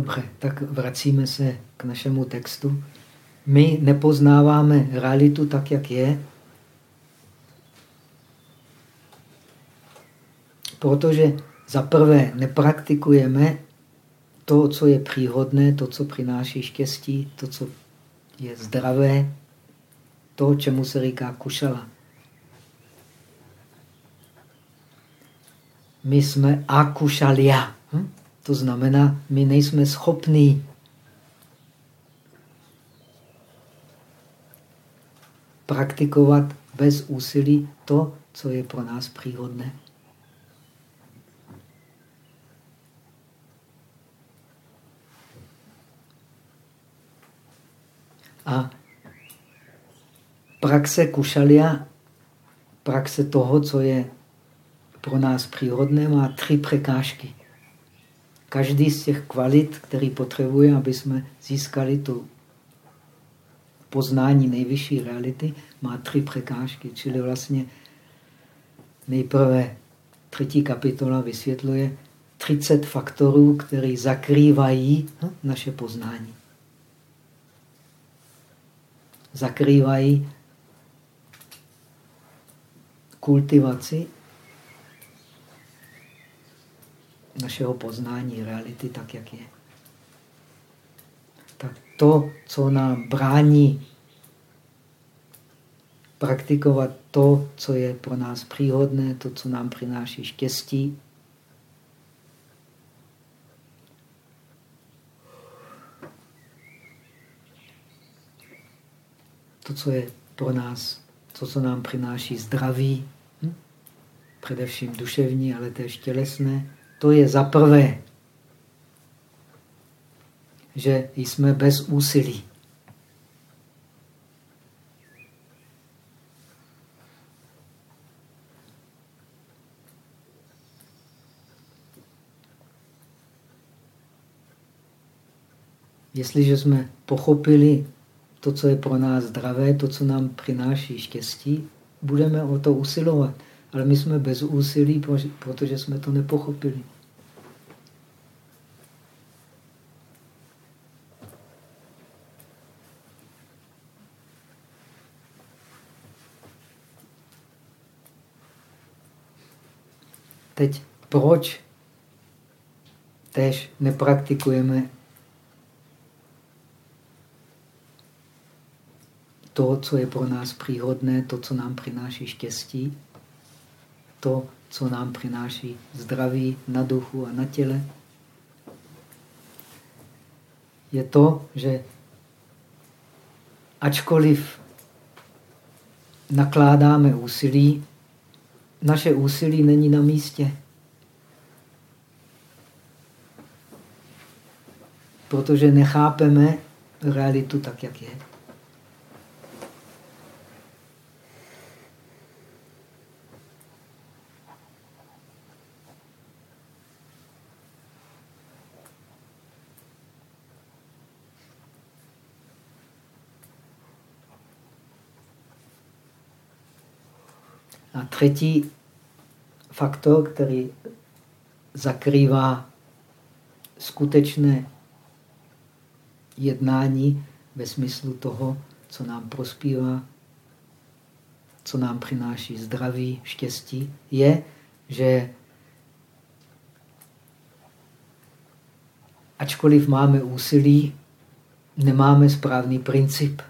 Dobře, tak vracíme se k našemu textu. My nepoznáváme realitu tak, jak je, protože za prvé nepraktikujeme to, co je příhodné, to, co přináší štěstí, to, co je zdravé, to, čemu se říká kušala. My jsme akušalia. Hm? To znamená, my nejsme schopní praktikovat bez úsilí to, co je pro nás příhodné. A praxe kušalia, praxe toho, co je pro nás příhodné, má tři překážky. Každý z těch kvalit, který potřebuje, aby jsme získali tu poznání nejvyšší reality, má tři překážky. Čili vlastně nejprve třetí kapitola vysvětluje 30 faktorů, které zakrývají naše poznání. Zakrývají kultivaci našeho poznání reality tak, jak je. Tak to, co nám brání praktikovat to, co je pro nás příhodné, to, co nám přináší štěstí, to, co je pro nás, to, co nám přináší zdraví, hm? především duševní, ale též tělesné, to je za prvé, že jsme bez úsilí. Jestliže jsme pochopili to, co je pro nás zdravé, to, co nám přináší štěstí, budeme o to usilovat. Ale my jsme bez úsilí, protože jsme to nepochopili. Teď proč tež nepraktikujeme to, co je pro nás příhodné, to, co nám přináší štěstí? To, co nám přináší zdraví na duchu a na těle, je to, že ačkoliv nakládáme úsilí, naše úsilí není na místě. Protože nechápeme realitu tak, jak je. A třetí faktor, který zakrývá skutečné jednání ve smyslu toho, co nám prospívá, co nám přináší zdraví, štěstí, je, že ačkoliv máme úsilí, nemáme správný princip.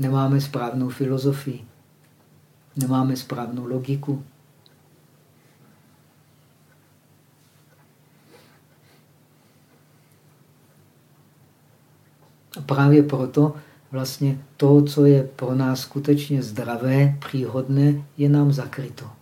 Nemáme správnou filozofii. Nemáme správnou logiku. A právě proto vlastně to, co je pro nás skutečně zdravé, příhodné, je nám zakryto.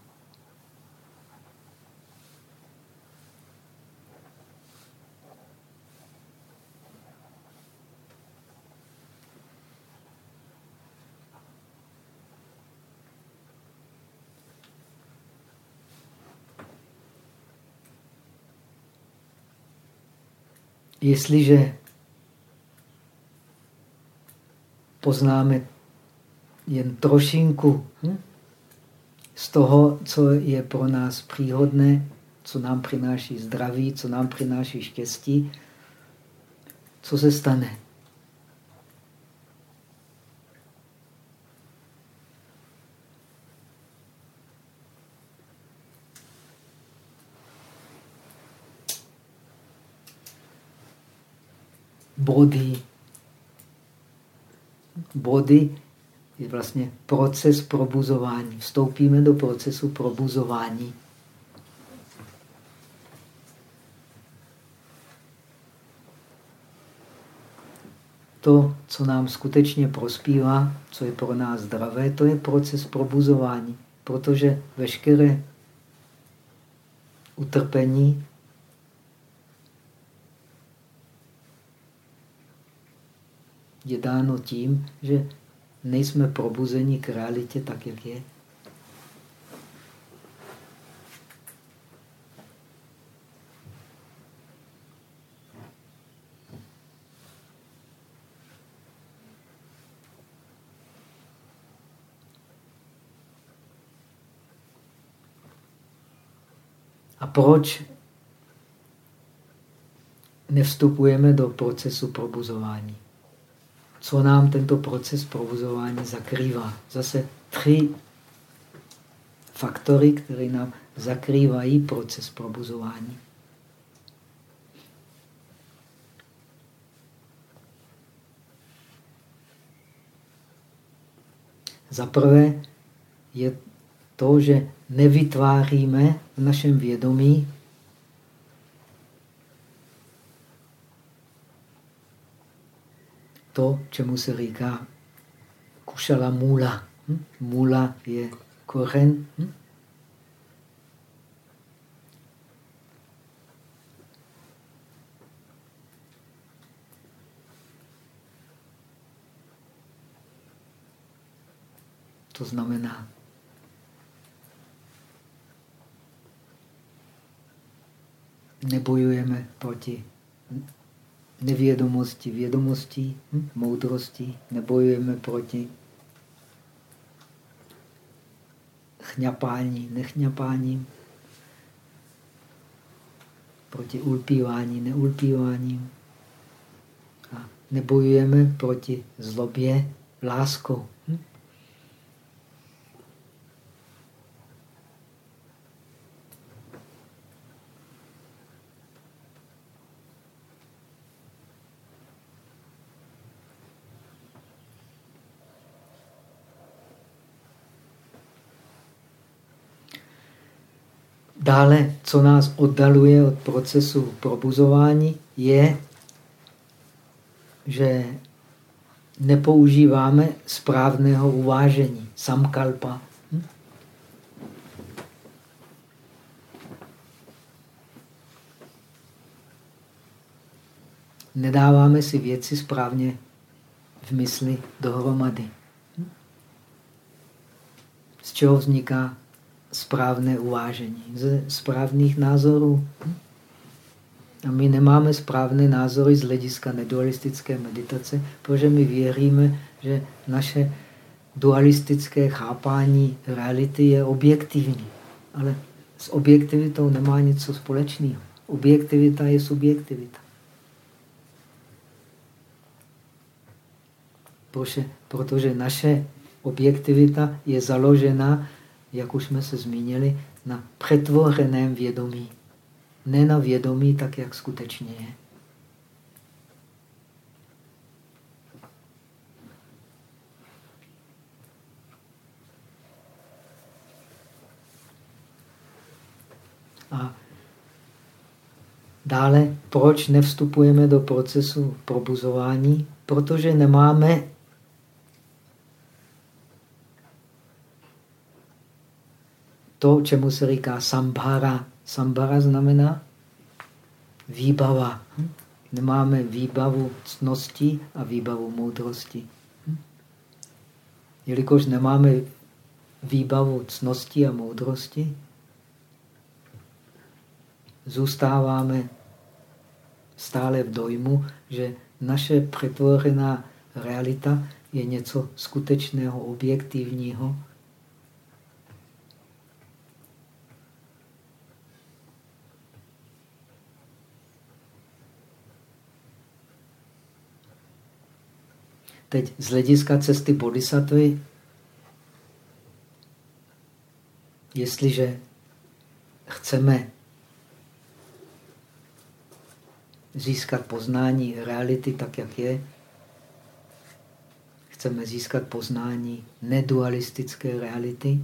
Jestliže poznáme jen trošinku hm, z toho, co je pro nás příhodné, co nám přináší zdraví, co nám přináší štěstí, co se stane? Body. Body je vlastně proces probuzování. Vstoupíme do procesu probuzování. To, co nám skutečně prospívá, co je pro nás zdravé, to je proces probuzování, protože veškeré utrpení je dáno tím, že nejsme probuzeni k realitě tak, jak je. A proč nevstupujeme do procesu probuzování? Co nám tento proces provozování zakrývá. Zase tři faktory, které nám zakrývají proces probuzování. Za prvé je to, že nevytváříme v našem vědomí to, čemu se říká kušala mula. Hm? Mula je kořen. Hm? To znamená, nebojujeme proti nevědomosti, vědomosti, hm? moudrosti, nebojujeme proti chňapání, nechňapáním, proti ulpívání, neulpíváním. A nebojujeme proti zlobě láskou. Hm? Dále, co nás oddaluje od procesu probuzování, je, že nepoužíváme správného uvážení, samkalpa. Hm? Nedáváme si věci správně v mysli dohromady. Hm? Z čeho vzniká správné uvážení, ze správných názorů. A my nemáme správné názory z hlediska nedualistické meditace, protože my věříme, že naše dualistické chápání reality je objektivní. Ale s objektivitou nemá něco společného. Objektivita je subjektivita. Protože naše objektivita je založena jak už jsme se zmínili, na přetvořeném vědomí. Ne na vědomí tak, jak skutečně je. A dále, proč nevstupujeme do procesu probuzování? Protože nemáme to, čemu se říká sambhara. Sambhara znamená výbava. Hm? Nemáme výbavu cnosti a výbavu moudrosti. Hm? Jelikož nemáme výbavu cnosti a moudrosti, zůstáváme stále v dojmu, že naše přetvořená realita je něco skutečného, objektivního. Teď z hlediska cesty bodhisattvy, jestliže chceme získat poznání reality tak, jak je, chceme získat poznání nedualistické reality,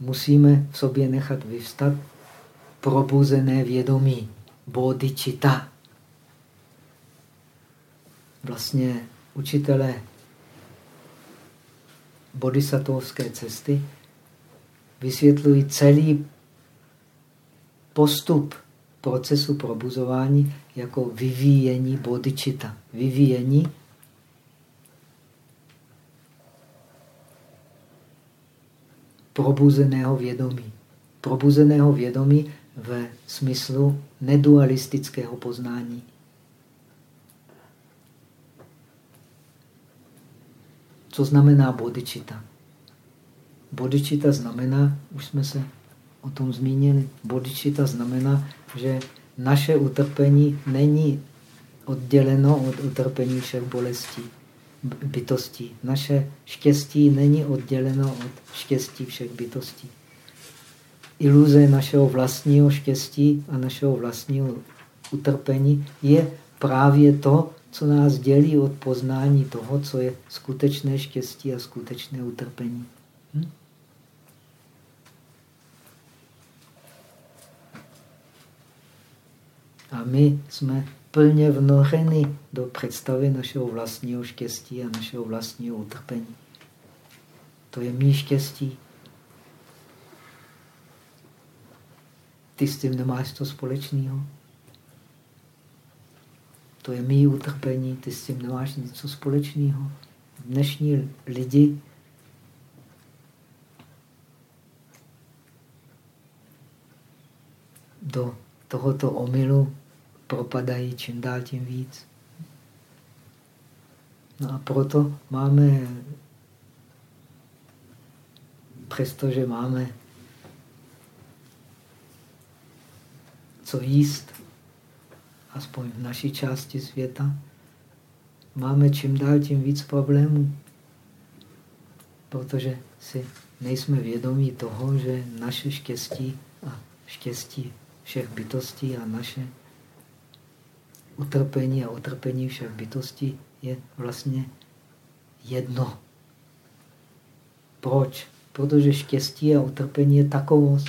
musíme v sobě nechat vyvstat probuzené vědomí, bodhicitta. Vlastně učitelé bodhisattvovské cesty vysvětlují celý postup procesu probuzování jako vyvíjení bodičita. Vyvíjení probuzeného vědomí. Probuzeného vědomí ve smyslu nedualistického poznání. Co znamená bodičita? Bodičita znamená, už jsme se o tom zmínili, bodičita znamená, že naše utrpení není odděleno od utrpení všech bolestí, bytostí. Naše štěstí není odděleno od štěstí všech bytostí. Iluze našeho vlastního štěstí a našeho vlastního utrpení je právě to, co nás dělí od poznání toho, co je skutečné štěstí a skutečné utrpení. Hm? A my jsme plně vnořeni do představy našeho vlastního štěstí a našeho vlastního utrpení. To je mý štěstí. Ty s tím nemáš to společného. To je mý utrpení, ty s tím nemáš něco společného. Dnešní lidi do tohoto omylu propadají čím dál tím víc. No a proto máme, přestože máme co jíst, aspoň v naší části světa, máme čím dál tím víc problémů, protože si nejsme vědomí toho, že naše štěstí a štěstí všech bytostí a naše utrpení a utrpení všech bytostí je vlastně jedno. Proč? Protože štěstí a utrpení je takovost.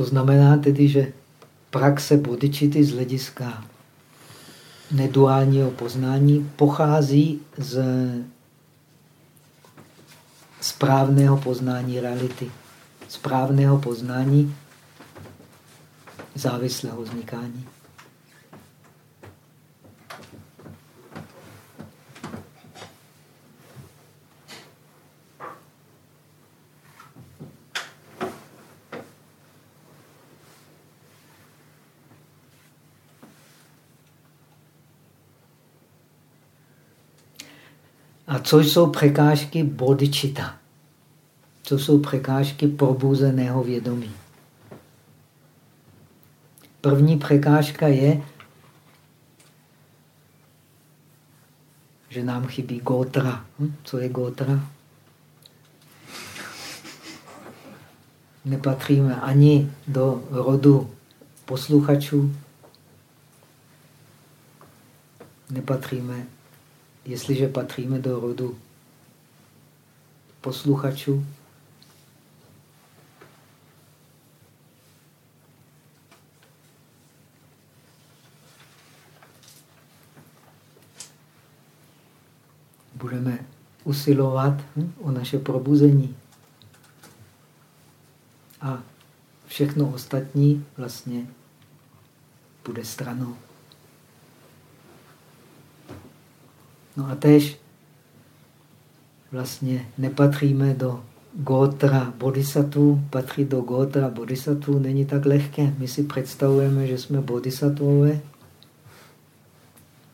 To znamená tedy, že praxe bodičity z hlediska neduálního poznání pochází z správného poznání reality, správného poznání závislého vznikání. Co jsou překážky bodičita? Co jsou překážky probuzeného vědomí? První překážka je, že nám chybí gotra. Hm? Co je gotra? Nepatříme ani do rodu posluchačů, nepatříme jestliže patříme do rodu posluchačů, budeme usilovat hm, o naše probuzení. A všechno ostatní vlastně bude stranou. No a tež vlastně nepatříme do Gotra bodhisattva, patří do Gotra bodhisattva, není tak lehké. My si představujeme, že jsme bodhisattvové,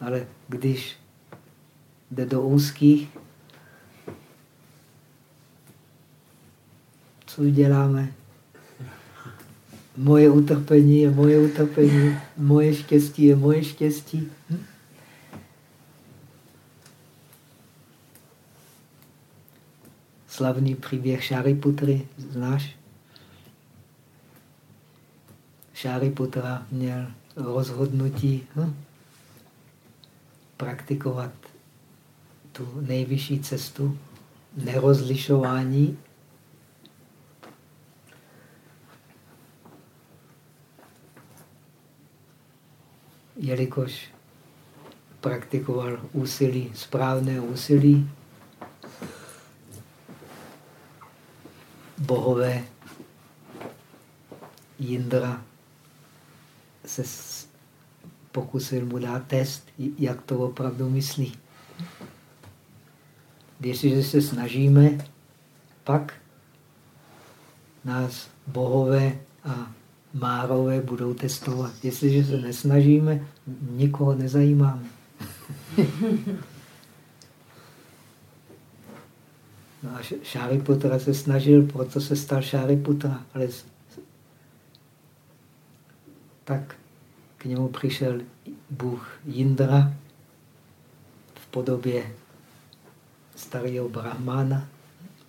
ale když jde do úzkých, co uděláme? Moje utrpení je moje utrpení, moje štěstí je moje štěstí. Hm? Slavný příběh Šariputry, znáš? Šariputra měl rozhodnutí hm? praktikovat tu nejvyšší cestu nerozlišování jelikož praktikoval úsilí, správné úsilí, bohové Jindra se pokusil mu dát test, jak to opravdu myslí. Jestliže se snažíme, pak nás bohové a márové budou testovat. Jestliže se nesnažíme, nikoho nezajímáme. No a Šáriputra se snažil, proto se stal Šáriputra, ale tak k němu přišel Bůh Jindra v podobě starého brahmána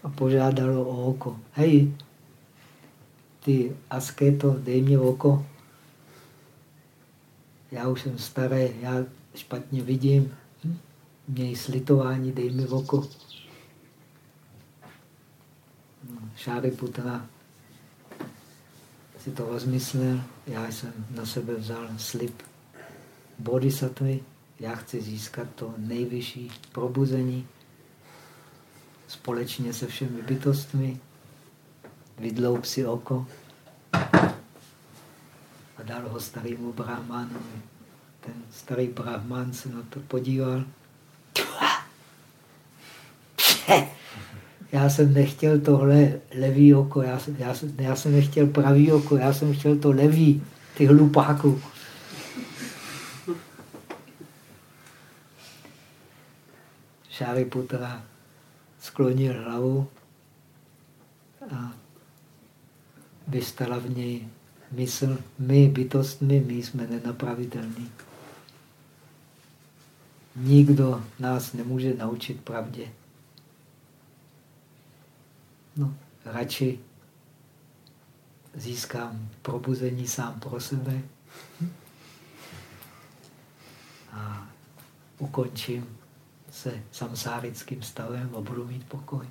a požádal o oko. Hej, ty asketo, dej mě oko. Já už jsem starý, já špatně vidím. Hm? Měj slitování, dej mi oko. No, Putra si to rozmyslel. Já jsem na sebe vzal slib bodhisattvy. Já chci získat to nejvyšší probuzení společně se všemi bytostmi vydloup si oko a dal ho starému brahmánovi. Ten starý brahmán se na to podíval. Já jsem nechtěl tohle levý oko, já jsem, já, jsem, já jsem nechtěl pravý oko, já jsem chtěl to levý, ty hlupáku. Šáriputra sklonil hlavu a vystala v něj mysl, my bytostmi, my jsme nenapravitelní. Nikdo nás nemůže naučit pravdě. No, radši získám probuzení sám pro sebe a ukončím se samsárickým stavem a budu mít pokoj.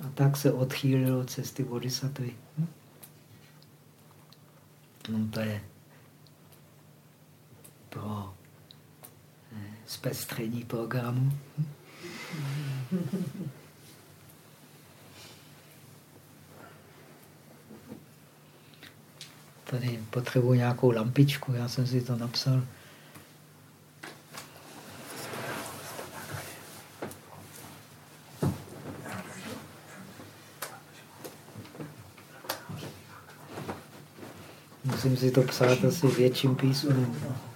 A tak se odchýlilo od cesty bodhisattvy. No to je pro eh, zpestření programu. Tady potřebuji nějakou lampičku, já jsem si to napsal. Musím si to psát asi větším písmem.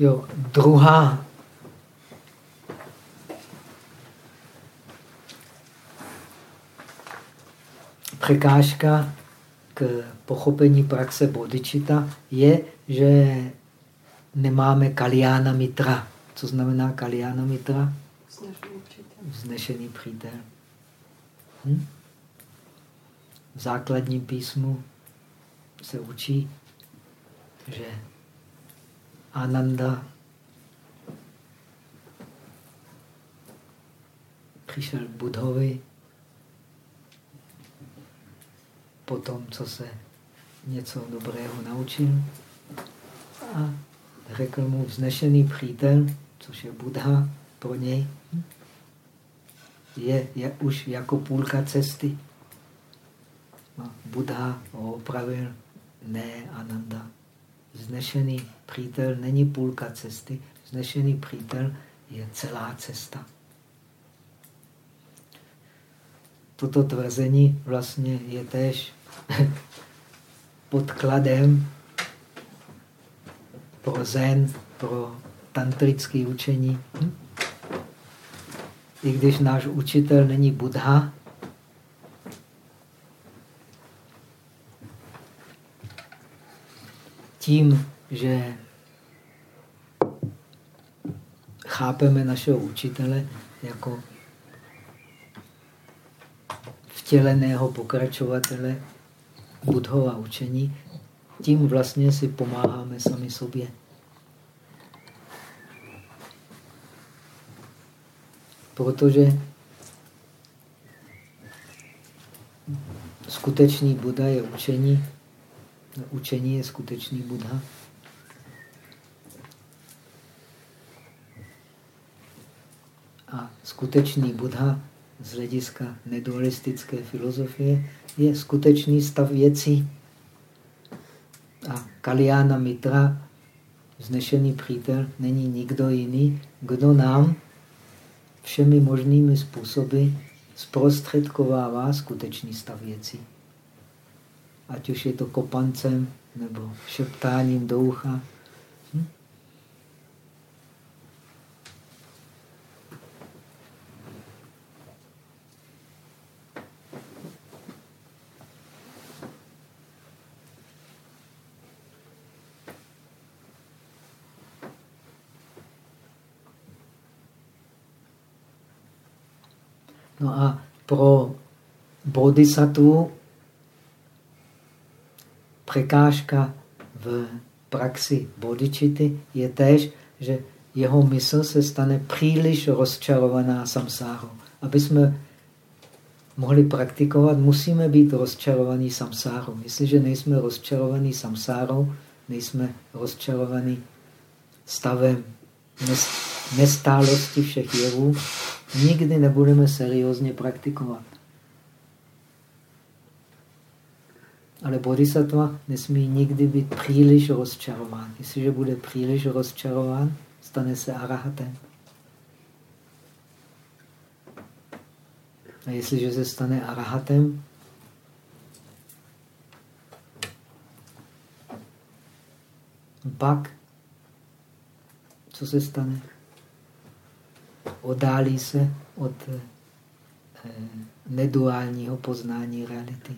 Jo, druhá překážka k pochopení praxe bodičita je, že nemáme kaliána mitra. Co znamená kaliána mitra? Vznešený přítel. Hm? V základním písmu se učí, že Ananda. Přišel Budhovi po tom, co se něco dobrého naučil a řekl mu vznešený přítel, což je Budha pro něj, je, je už jako půlka cesty. Buddha ho opravil, ne Ananda. znešený přítel není půlka cesty, vznešený přítel je celá cesta. Toto tvrzení vlastně je též podkladem pro zen, pro tantrické učení. Hm? I když náš učitel není Buddha, tím, že chápeme našeho učitele jako vtěleného pokračovatele Budhova učení, tím vlastně si pomáháme sami sobě. Protože skutečný Buddha je učení, učení je skutečný Buddha. A skutečný Buddha z hlediska nedualistické filozofie je skutečný stav věcí. A Kaliana Mitra, vznešený přítel, není nikdo jiný, kdo nám všemi možnými způsoby zprostředkovává skutečný stav věcí. Ať už je to kopancem nebo šeptáním do ucha, No a pro bodhisattvu překážka v praxi bodičity je též, že jeho mysl se stane příliš rozčarovaná samsárou. Aby jsme mohli praktikovat, musíme být rozčarovaní samsárou. Jestliže nejsme rozčarovaní samsárou, nejsme rozčarovaní stavem nestálosti všech jevů, nikdy nebudeme seriózně praktikovat. Ale bodhisattva nesmí nikdy být příliš rozčarován. Jestliže bude příliš rozčarován, stane se arahatem. A jestliže se stane arahatem, pak co se stane? Odálí se od eh, neduálního poznání reality.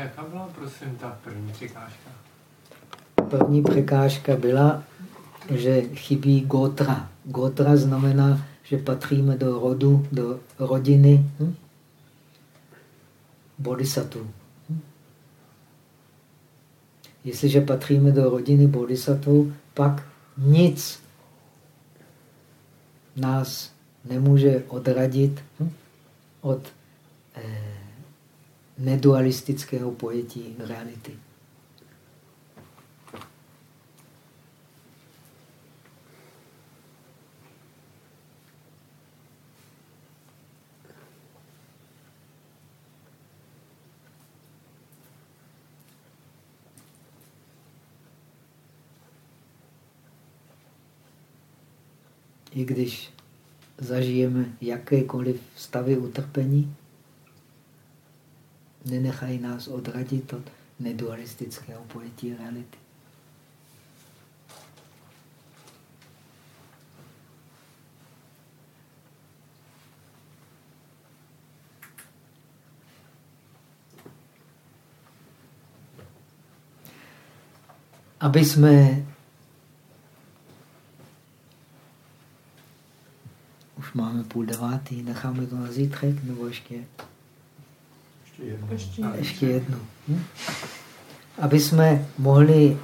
Jaká byla, prosím, ta první překážka?
První překážka byla, že chybí gotra. Gotra znamená, že patříme do rodu, do rodiny hm? bodhisattva. Hm? Jestliže patříme do rodiny bodhisattva, pak nic nás nemůže odradit hm? od eh, nedualistického pojetí reality. I když zažijeme jakékoliv stavy utrpení, nenechají nás odradit od nedualistického pojetí reality. Aby jsme už máme půl devátý. Necháme to na zítřek nebo ještě?
Ještě jedno.
Ještě
Ještě jednu. Hm? Aby jsme mohli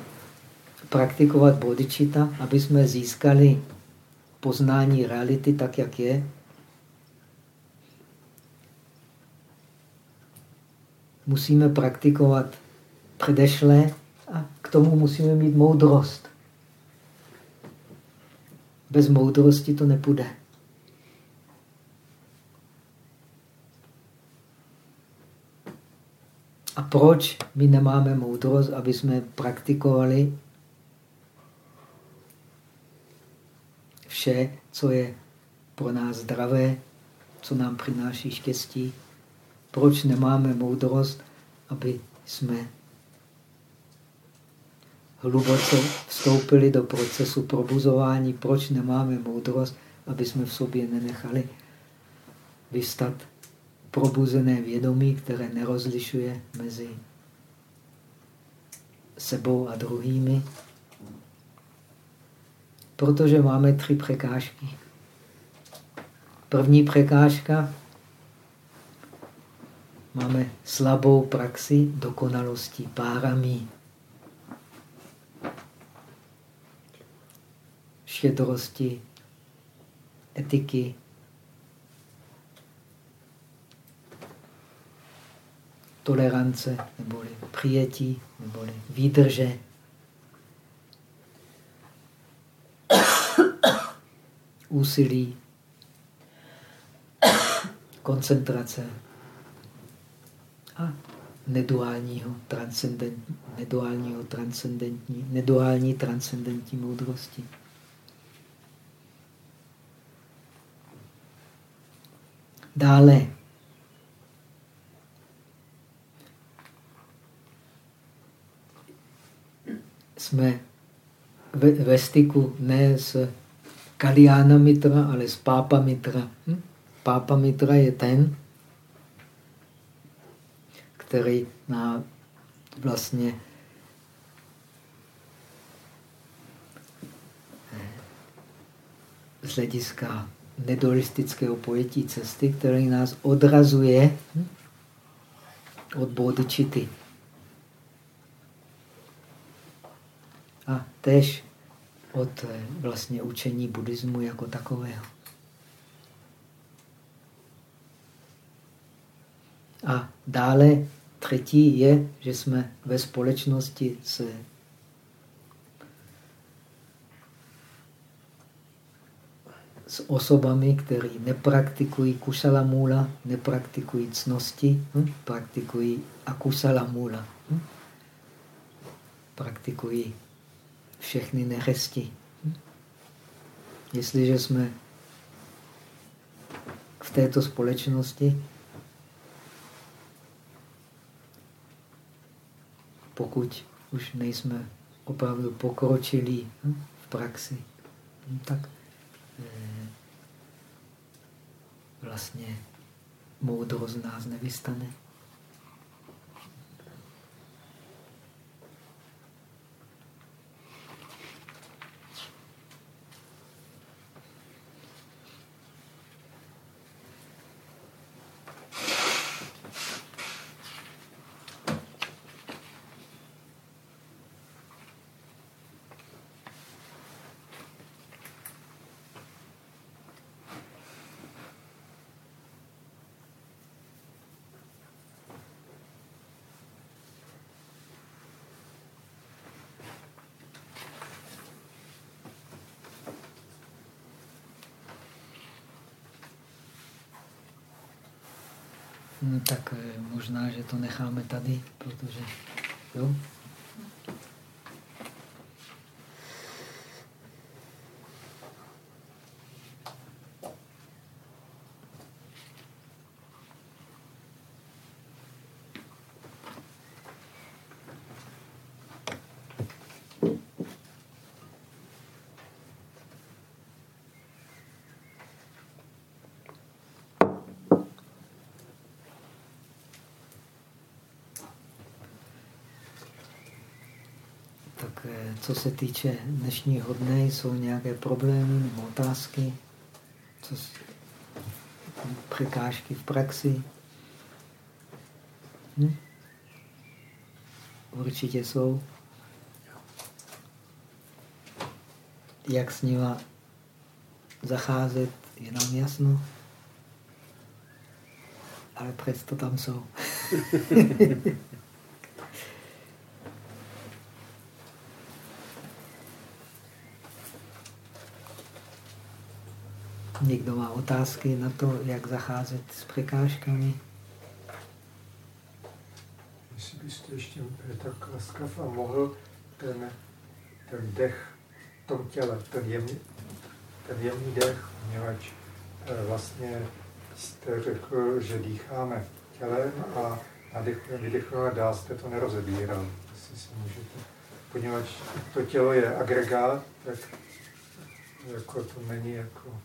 praktikovat bodičita, aby jsme získali poznání reality tak, jak je, musíme praktikovat předešlé a k tomu musíme mít moudrost. Bez moudrosti to nepůjde. A proč my nemáme moudrost, aby jsme praktikovali vše, co je pro nás zdravé, co nám přináší štěstí? Proč nemáme moudrost, aby jsme hluboce vstoupili do procesu probuzování? Proč nemáme moudrost, aby jsme v sobě nenechali vystat probuzené vědomí, které nerozlišuje mezi sebou a druhými? Protože máme tři překážky. První překážka máme slabou praxi dokonalosti páramí. Štědrosti, etiky, tolerance, neboli přijetí, neboli výdrže. úsilí, koncentrace a neduálního transcendentní, neduálního transcendentní, neduální transcendentní moudrosti. Dále jsme ve, ve styku ne s Kalyana Mitra, ale s Pápa Mitra. Hm? Pápa Mitra je ten, který na vlastně z hlediska nedualistického pojetí cesty, který nás odrazuje hm? od bodičity. A tež od eh, vlastně učení buddhismu jako takového. A dále třetí je, že jsme ve společnosti s s osobami, které nepraktikují kusalamula, nepraktikují cnosti, hm? praktikují akusalamula. Hm? Praktikují všechny nechesti. Jestliže jsme v této společnosti, pokud už nejsme opravdu pokročilí hm, v praxi, hm, tak eh, vlastně moudrost nás nevystane. Tak eh, možná, že to necháme tady, protože jo, co se týče dnešního dne, jsou nějaké problémy nebo otázky? Co překážky v praxi. Hm? Určitě jsou. Jak s nima zacházet, je nám jasno. Ale přesto tam jsou. Někdo má otázky na to, jak zacházet s překážkami?
Jestli byste ještě tak laskav a mohl ten, ten dech v tom těle, ten jemný, ten jemný dech, měvač eh, vlastně jste řekl, že dýcháme tělem a nadechujeme, vydechujeme, dál jste to nerozebíral. Jestli si můžete. Poněvadž to tělo je agregát, tak jako to není jako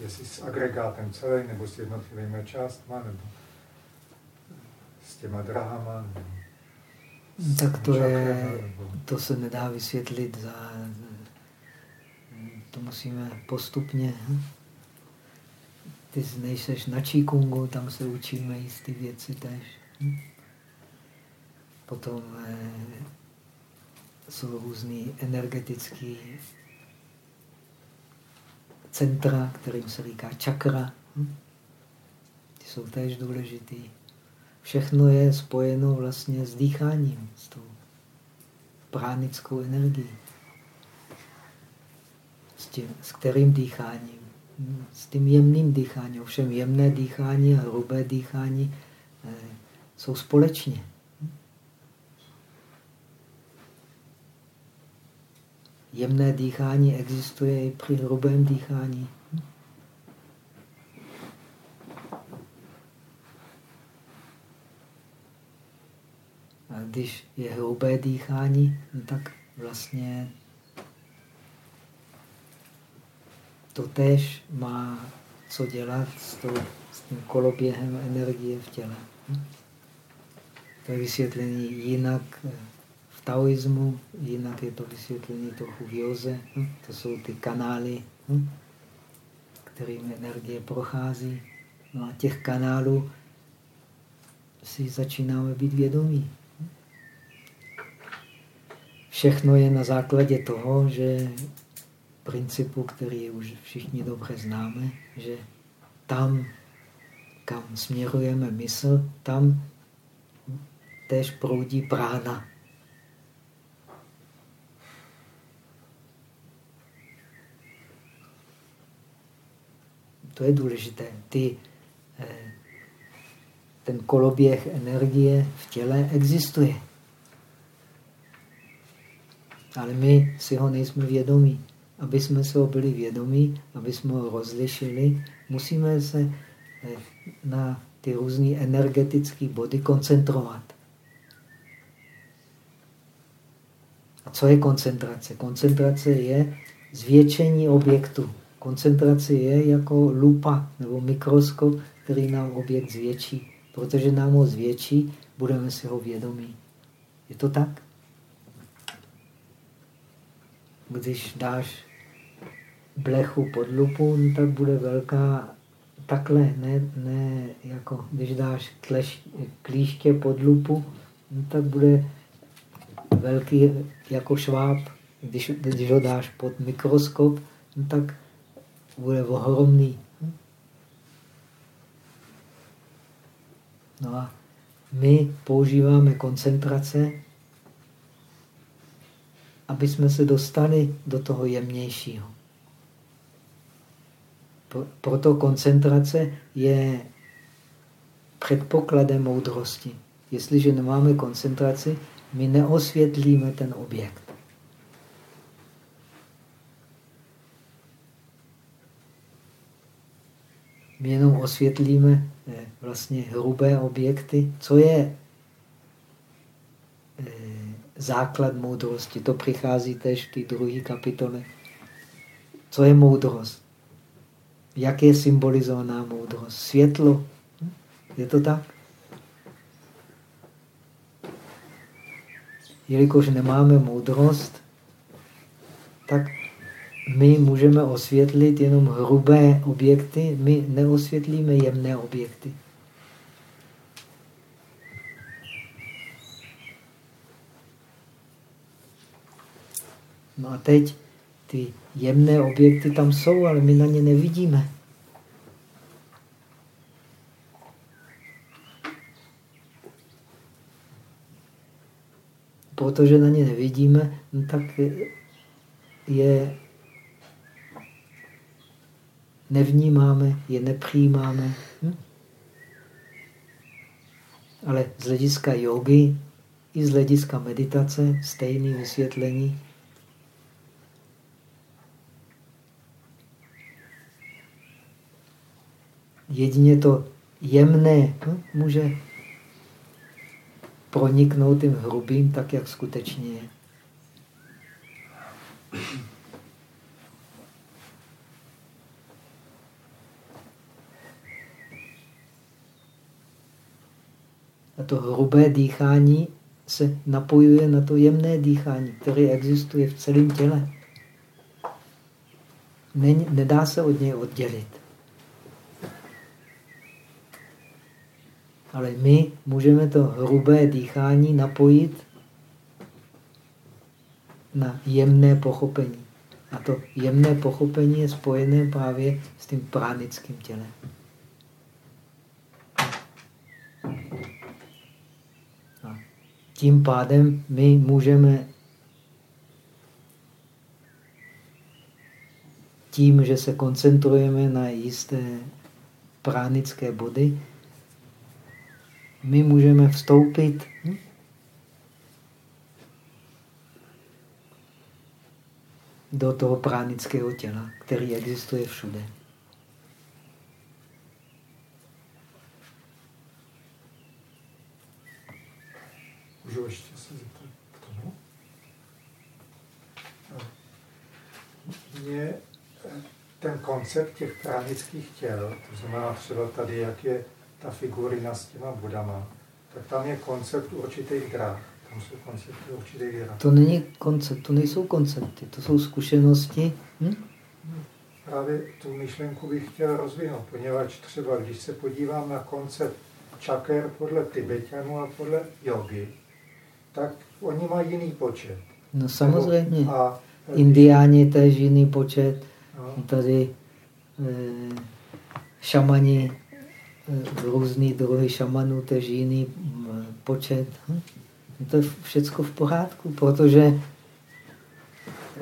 jestli s agregátem celý, nebo s jednotlivými částma, nebo s těma drahama, nebo
tak to, je, to se nedá vysvětlit za... To musíme postupně. Ty nejseš na Číkungu, tam se učíme jisté věci tež. Potom eh, jsou různý energetický centra, kterým se říká čakra. Hm? Ty jsou též důležitý. Všechno je spojeno vlastně s dýcháním, s tou pránickou energií. S, tím, s kterým dýcháním? Hm? S tím jemným dýcháním. Ovšem jemné dýchání a hrubé dýchání eh, jsou společně. Jemné dýchání existuje i při hrubém dýchání. A když je hrubé dýchání, no tak vlastně to tež má co dělat s, to, s tím koloběhem energie v těle. To je vysvětlení jinak taoismu, jinak je to vysvětlení trochu v józe. Hm? To jsou ty kanály, hm? kterým energie prochází. No a těch kanálů si začínáme být vědomí. Všechno je na základě toho, že principu, který už všichni dobře známe, že tam, kam směrujeme mysl, tam tež proudí prána. To je důležité. Ty, eh, ten koloběh energie v těle existuje. Ale my si ho nejsme vědomí. Aby jsme se ho byli vědomí, aby jsme ho rozlišili, musíme se eh, na ty různé energetické body koncentrovat. A co je koncentrace? Koncentrace je zvětšení objektu. Koncentrace je jako lupa nebo mikroskop, který nám objekt zvětší. Protože nám ho zvětší, budeme si ho vědomí. Je to tak? Když dáš blechu pod lupu, no tak bude velká takhle, ne, ne jako když dáš tleš, klíště pod lupu, no tak bude velký jako šváb. Když, když ho dáš pod mikroskop, no tak bude ohromný. No a my používáme koncentrace, aby jsme se dostali do toho jemnějšího. Proto koncentrace je předpokladem moudrosti. Jestliže nemáme koncentraci, my neosvětlíme ten objekt. My jenom osvětlíme eh, vlastně hrubé objekty. Co je eh, základ moudrosti? To přichází tež v té druhé kapitole. Co je moudrost? Jak je symbolizovaná moudrost? Světlo. Hm? Je to tak? Jelikož nemáme moudrost, tak my můžeme osvětlit jenom hrubé objekty, my neosvětlíme jemné objekty. No a teď ty jemné objekty tam jsou, ale my na ně nevidíme. Protože na ně nevidíme, no tak je nevnímáme, je nepřijímáme. Hm? Ale z hlediska jogy i z hlediska meditace stejné vysvětlení. Jedině to jemné hm, může proniknout tím hrubým tak, jak skutečně je. A to hrubé dýchání se napojuje na to jemné dýchání, které existuje v celém těle. Nedá se od něj oddělit. Ale my můžeme to hrubé dýchání napojit na jemné pochopení. A to jemné pochopení je spojené právě s tím pránickým tělem. Tím pádem my můžeme tím, že se koncentrujeme na jisté pránické body, my můžeme vstoupit do toho pránického těla, který existuje všude.
Můžu ještě se zeptat k tomu? Mě ten koncept těch pránických těl, to znamená třeba tady, jak je ta figurina s těma budama, tak tam je koncept určitých dráh. Tam jsou koncepty určitých dráh.
To není koncept, to nejsou koncepty, to jsou zkušenosti. Hm?
Právě tu myšlenku bych chtěl rozvinout, poněvadž třeba, když se podívám na koncept čaker podle Tibetanů a podle jogy, tak oni mají jiný počet.
No samozřejmě. A, Indiáni tež jiný počet. No. Tady e, šamani různý druhy šamanů, tež jiný počet. Hm? To je všechno v pořádku, protože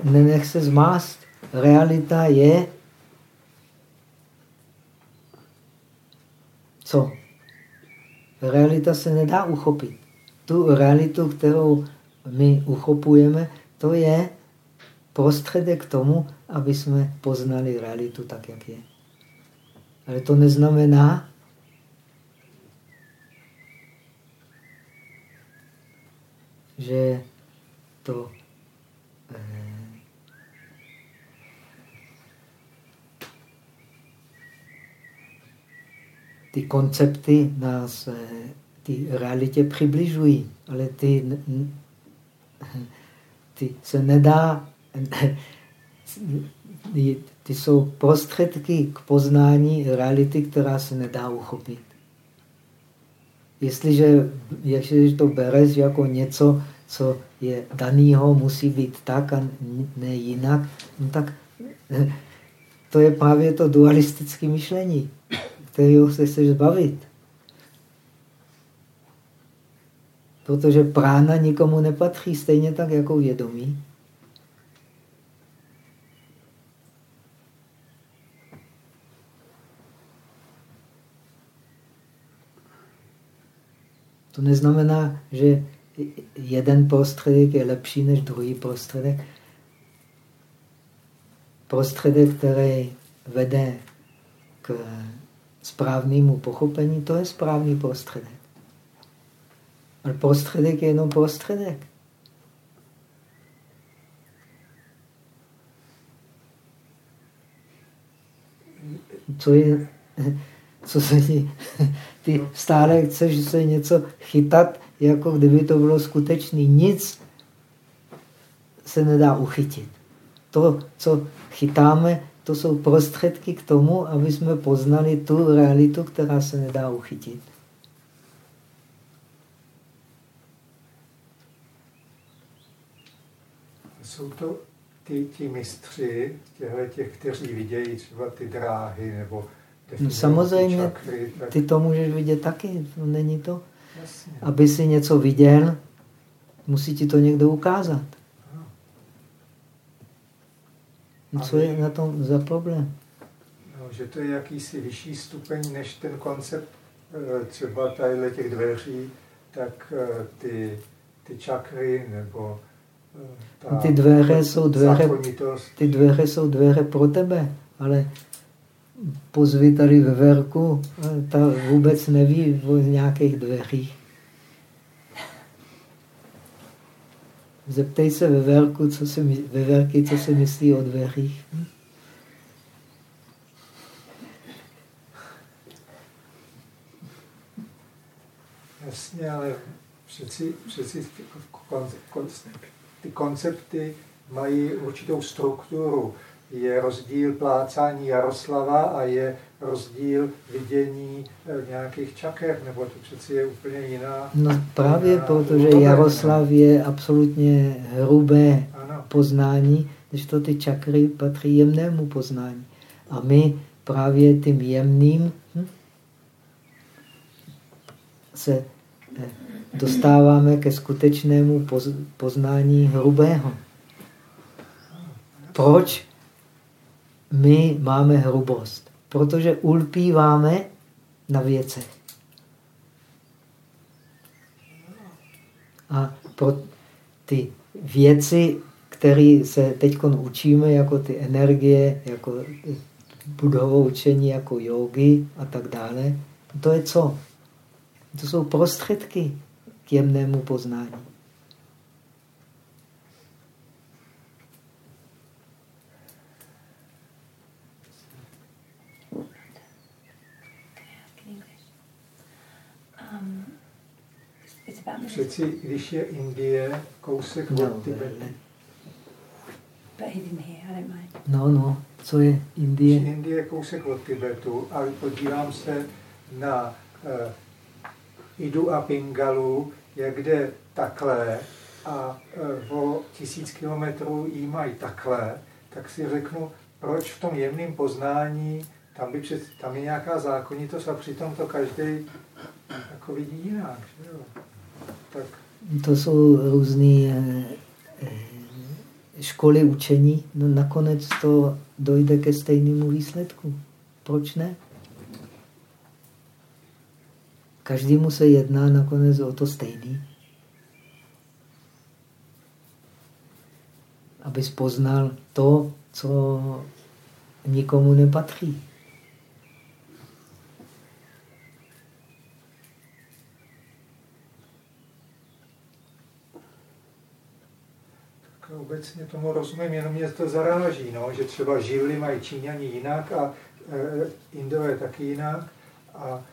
nenech se zmást. Realita je co? Realita se nedá uchopit. Tu realitu, kterou my uchopujeme, to je prostředek k tomu, aby jsme poznali realitu tak, jak je. Ale to neznamená, že to eh, ty koncepty nás eh, ty realitě přibližují, ale ty, ty se nedá, ty jsou prostředky k poznání reality, která se nedá uchopit. Jestliže, jestliže to bereš jako něco, co je danýho, musí být tak a ne jinak, no tak to je právě to dualistické myšlení, kterého se chceš zbavit. Protože prána nikomu nepatří, stejně tak jako vědomí. To neznamená, že jeden prostředek je lepší než druhý prostředek. Prostředek, který vede k správnému pochopení, to je správný prostředek. Ale prostředek je jenom prostředek. Co je, co se ti, ty stále chceš se něco chytat, jako kdyby to bylo skutečný. Nic se nedá uchytit. To, co chytáme, to jsou prostředky k tomu, aby jsme poznali tu realitu, která se nedá uchytit.
Jsou to ty, ti mistři, těhle těch, kteří vidějí třeba ty dráhy nebo
no, samozřejmě,
ty, čakry,
tak... ty to můžeš vidět taky, no, není to.
Jasně.
Aby si něco viděl, musí ti to někdo ukázat. No, co je na tom za problém?
No, že to je jakýsi vyšší stupeň než ten koncept eh, třeba tadyhle těch dveří, tak eh, ty, ty čakry nebo
eh, ta ty dveře jsou dveře, ty dveře jsou dveře pro tebe, ale pozvi tady ve verku, ta vůbec neví o nějakých dveřích. Zeptej se ve, velku, co si, ve velky, co si myslí o dveřích.
Jasně, ale přeci, přeci ty koncepty mají určitou strukturu je rozdíl plácání Jaroslava a je rozdíl vidění eh, nějakých čaker, nebo to přeci je úplně jiná.
No právě jiná protože úroveň, Jaroslav je absolutně hrubé ano. poznání, když to ty čakry patří jemnému poznání. A my právě tím jemným hm, se eh, dostáváme ke skutečnému poznání hrubého. Proč? my máme hrubost, protože ulpíváme na věcech. A pro ty věci, které se teď učíme, jako ty energie, jako budovou učení, jako jogy a tak dále, to je co? To jsou prostředky k jemnému poznání.
Přeci, když je Indie kousek no, od Tibetu.
No, no, co je Indie?
Indie je kousek od Tibetu a podívám se na uh, Idu a Pingalu, jak jde takhle a uh, o tisíc kilometrů jí mají takhle, tak si řeknu, proč v tom jemném poznání tam, by před, tam je nějaká zákonitost a přitom to každý jako vidí jinak. Že jo?
Tak. To jsou různé eh, eh, školy učení. No nakonec to dojde ke stejnému výsledku. Proč ne? Každému se jedná nakonec o to stejný. Abys poznal to, co nikomu nepatří.
obecně tomu rozumím, jenom mě to zaráží, no, že třeba živly mají Číňani jinak a e, Indové taky jinak a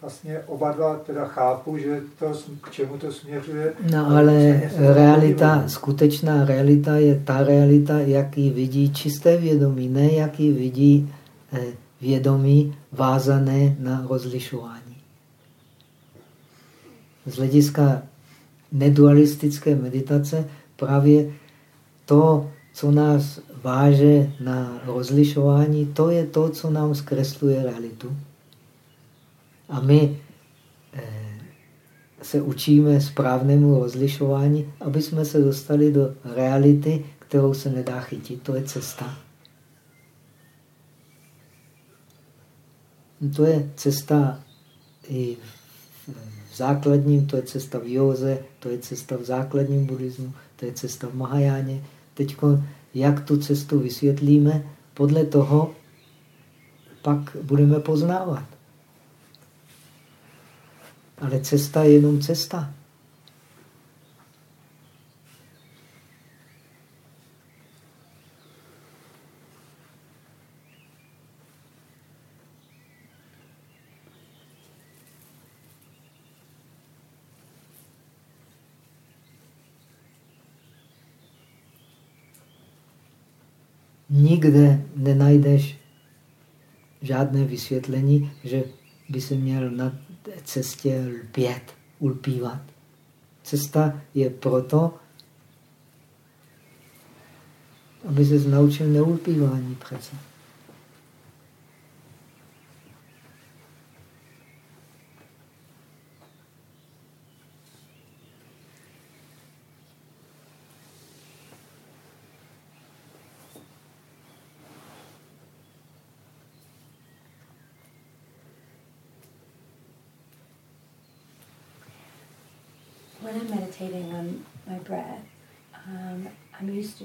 vlastně oba dva teda chápu, že to, k čemu to směřuje.
No ale realita, skutečná realita je ta realita, jaký vidí čisté vědomí, ne jaký vidí e, vědomí vázané na rozlišování. Z hlediska nedualistické meditace právě to, co nás váže na rozlišování, to je to, co nám zkresluje realitu. A my eh, se učíme správnému rozlišování, aby jsme se dostali do reality, kterou se nedá chytit. To je cesta. To je cesta i v základním, to je cesta v józe, to je cesta v základním buddhismu, to je cesta v Mahajáně, Teď, jak tu cestu vysvětlíme, podle toho pak budeme poznávat. Ale cesta je jenom cesta. nikde nenajdeš žádné vysvětlení, že by se měl na cestě lpět, ulpívat. Cesta je proto, aby se naučil neulpívání přece.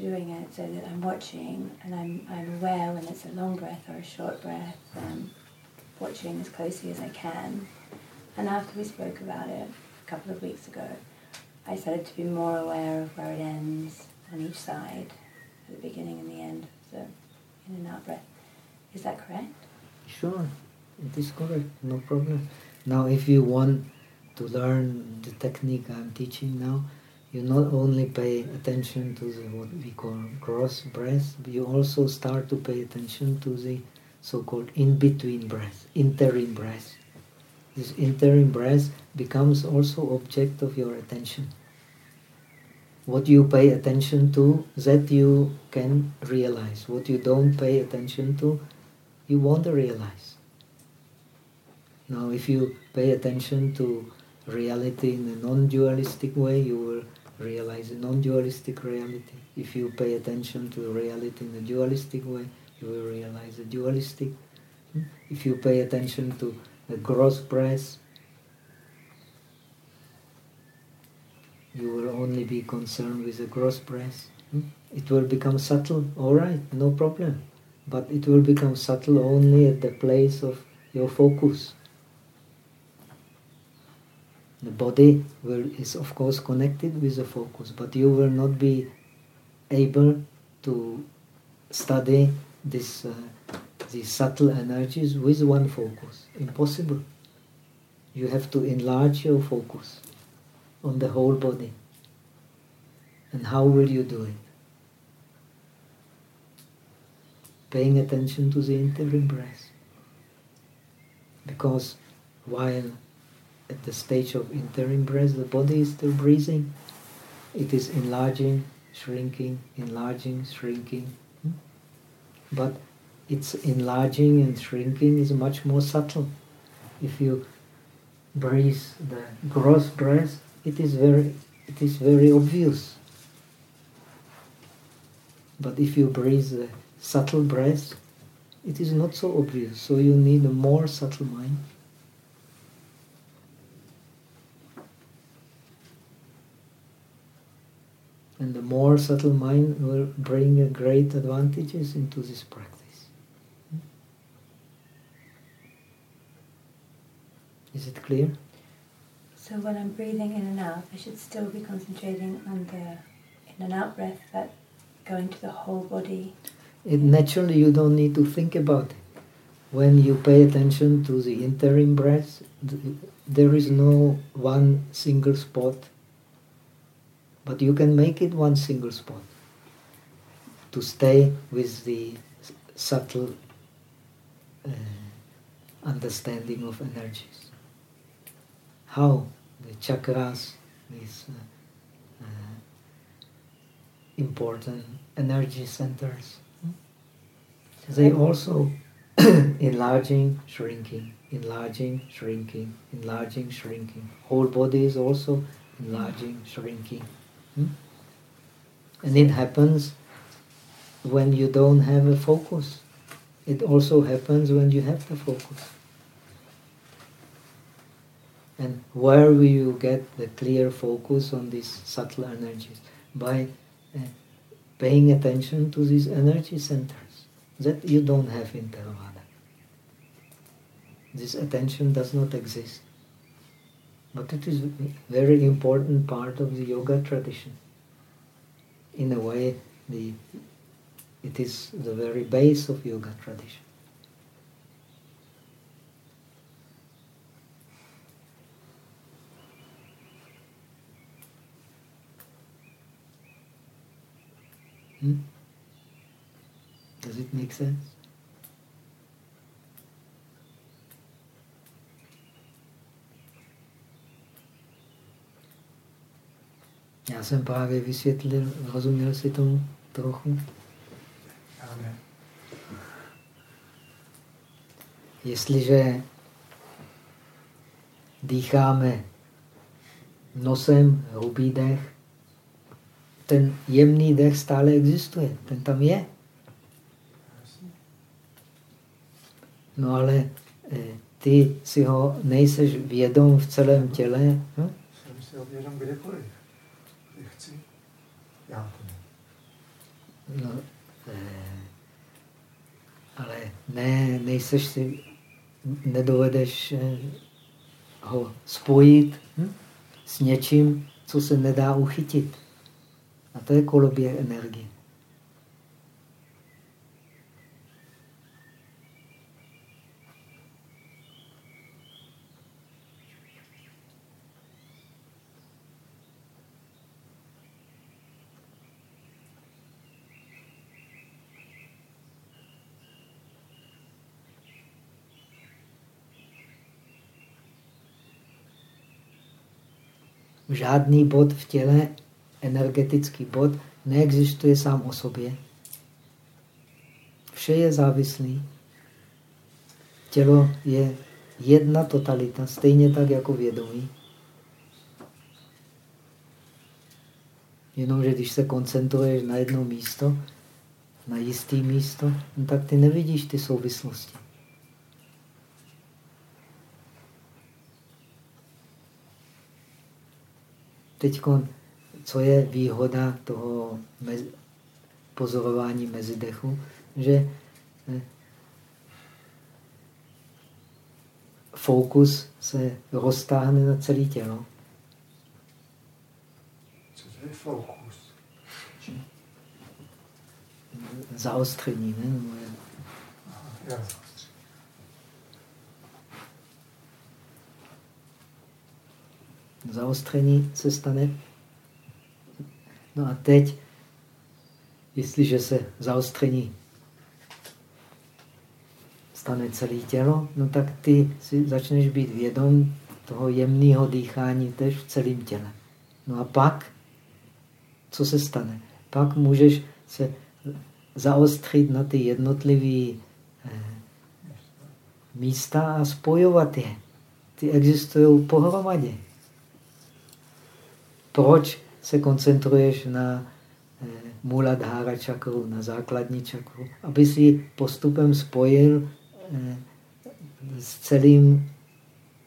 Doing it so that I'm watching and I'm, I'm aware when it's a long breath or a short breath, um, watching as closely as I can. And after we spoke about it a couple of weeks ago, I started to be more aware of where it ends on each side, at the beginning and the end of the in and out breath. Is that correct?
Sure, it is correct, no problem. Now, if you want to learn the technique I'm teaching now, you not only pay attention to the what we call cross breath, you also start to pay attention to the so-called in-between breath, interim breath. This interim breath becomes also object of your attention. What you pay attention to, that you can realize. What you don't pay attention to, you won't realize. Now, if you pay attention to reality in a non-dualistic way, you will realize a non-dualistic reality. If you pay attention to the reality in a dualistic way, you will realize a dualistic. Hmm? If you pay attention to the gross breath, you will only be concerned with the gross breath. Hmm? It will become subtle, all right, no problem. But it will become subtle only at the place of your focus. The body will, is of course connected with the focus, but you will not be able to study this, uh, these subtle energies with one focus. Impossible. You have to enlarge your focus on the whole body. And how will you do it? Paying attention to the interim breath. Because while at the stage of interim breath, the body is still breathing. It is enlarging, shrinking, enlarging, shrinking. Hmm? But its enlarging and shrinking is much more subtle. If you breathe the gross breath, it is very, it is very obvious. But if you breathe the subtle breath, it is not so obvious. So you need a more subtle mind. And the more subtle mind will bring great advantages into this practice. Hmm? Is it clear?
So when I'm breathing in and out, I should still be concentrating on the in and out breath, that going to the whole body.
It naturally you don't need to think about it. When you pay attention to the interim breath, there is no one single spot but you can make it one single spot to stay with the subtle uh, understanding of energies. How the chakras, these uh, uh, important energy centers, hmm? they also enlarging, shrinking, enlarging, shrinking, enlarging, shrinking. Whole body is also enlarging, shrinking. And it happens when you don't have a focus. It also happens when you have the focus. And where will you get the clear focus on these subtle energies? By uh, paying attention to these energy centers that you don't have in Theravada. This attention does not exist. But it is a very important part of the yoga tradition. In a way, the, it is the very base of yoga tradition. Hmm? Does it make sense? Já jsem právě vysvětlil, rozuměl si tomu trochu? Jestliže dýcháme nosem, hrubý dech, ten jemný dech stále existuje, ten tam je. No ale eh, ty si ho nejseš vědom v celém těle. Hm?
Jsem si ho vědom kdekoliv. Kdy chci. Já to ne.
No, eh, ale ne, nejseš si, nedovedeš eh, ho spojit hm? s něčím, co se nedá uchytit. A to je koloběh energie. Žádný bod v těle, energetický bod, neexistuje sám o sobě. Vše je závislý. Tělo je jedna totalita, stejně tak jako vědomí. Jenomže když se koncentruješ na jedno místo, na jisté místo, no tak ty nevidíš ty souvislosti. Teď, co je výhoda toho mez, pozorování mezidechu, že eh, fokus se roztáhne na celé tělo.
Co to je fokus?
Zaostření, ne?
Aha.
Zaostření se stane. No a teď, jestliže se zaostření stane celé tělo, no tak ty si začneš být vědom toho jemného dýchání tež v celém těle. No a pak, co se stane? Pak můžeš se zaostřit na ty jednotlivé eh, místa a spojovat je. Ty existují pohromadě. Proč se koncentruješ na eh, Muladhara čakru, na základní čakru? Aby si postupem spojil eh, s celým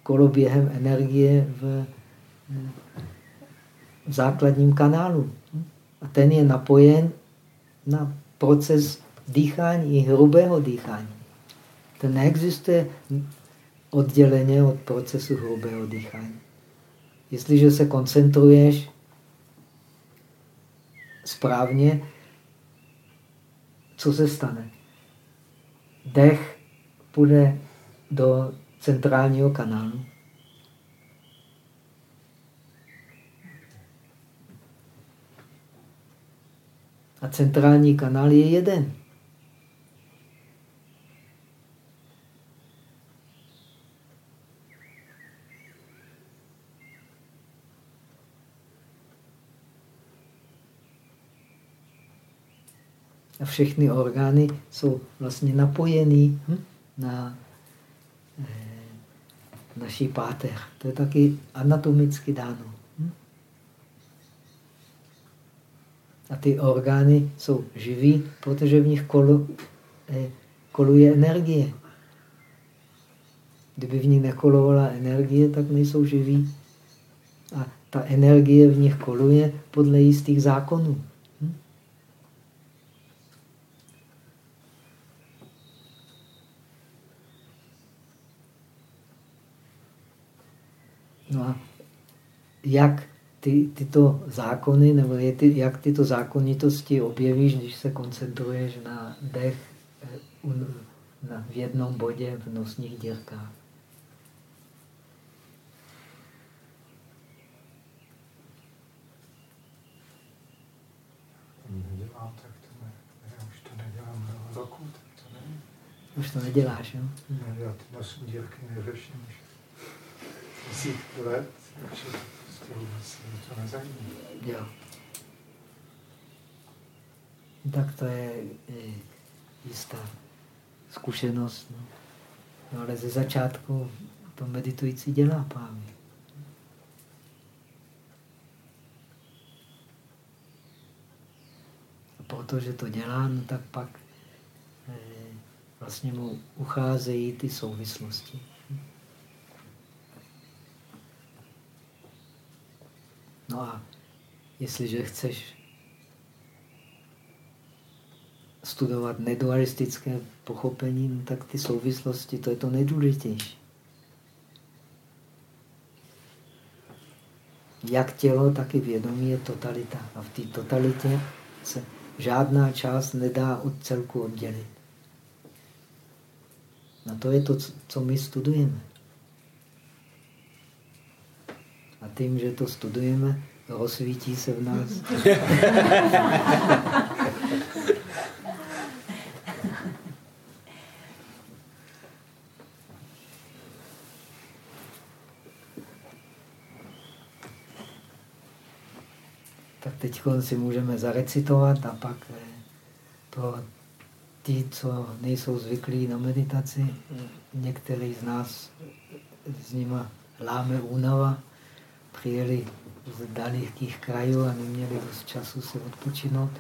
koloběhem energie v, eh, základním kanálu. A ten je napojen na proces dýchání, hrubého dýchání. Ten neexistuje odděleně od procesu hrubého dýchání. Jestliže se koncentruješ správně, co se stane? Dech půjde do centrálního kanálu. A centrální kanál je jeden. Všechny orgány jsou vlastně napojený hm, na eh, naší páteř. To je taky anatomicky dáno. Hm? A ty orgány jsou živí, protože v nich kolu, eh, koluje energie. Kdyby v nich nekolovala energie, tak nejsou živí. A ta energie v nich koluje podle jistých zákonů. No a jak ty, tyto zákony, nebo je ty, jak tyto zákonitosti objevíš, když se koncentruješ na dech eh, na, v jednom bodě v nosních dírkách?
Nedělám tak, to ne, ne, už to nedělám roku, to nevím.
Už to neděláš, jo?
No, já ty nosím dírky nejlepším už desítky let, takže prostě vůbec to nezajímá.
Jo. Tak to je jistá zkušenost. No. no ale ze začátku to meditující dělá právě. A protože to dělá, no tak pak e, vlastně mu ucházejí ty souvislosti. No a jestliže chceš studovat nedualistické pochopení, no tak ty souvislosti, to je to nejdůležitější. Jak tělo, tak i vědomí je totalita. A v té totalitě se žádná část nedá od celku oddělit. A to je to, co my studujeme. A tím, že to studujeme, rozsvítí se v nás. tak teď si můžeme zarecitovat a pak eh, pro ty, co nejsou zvyklí na meditaci, některý z nás s nima láme únava, přijeli z dalekých krajů a neměli dost času se odpočinout,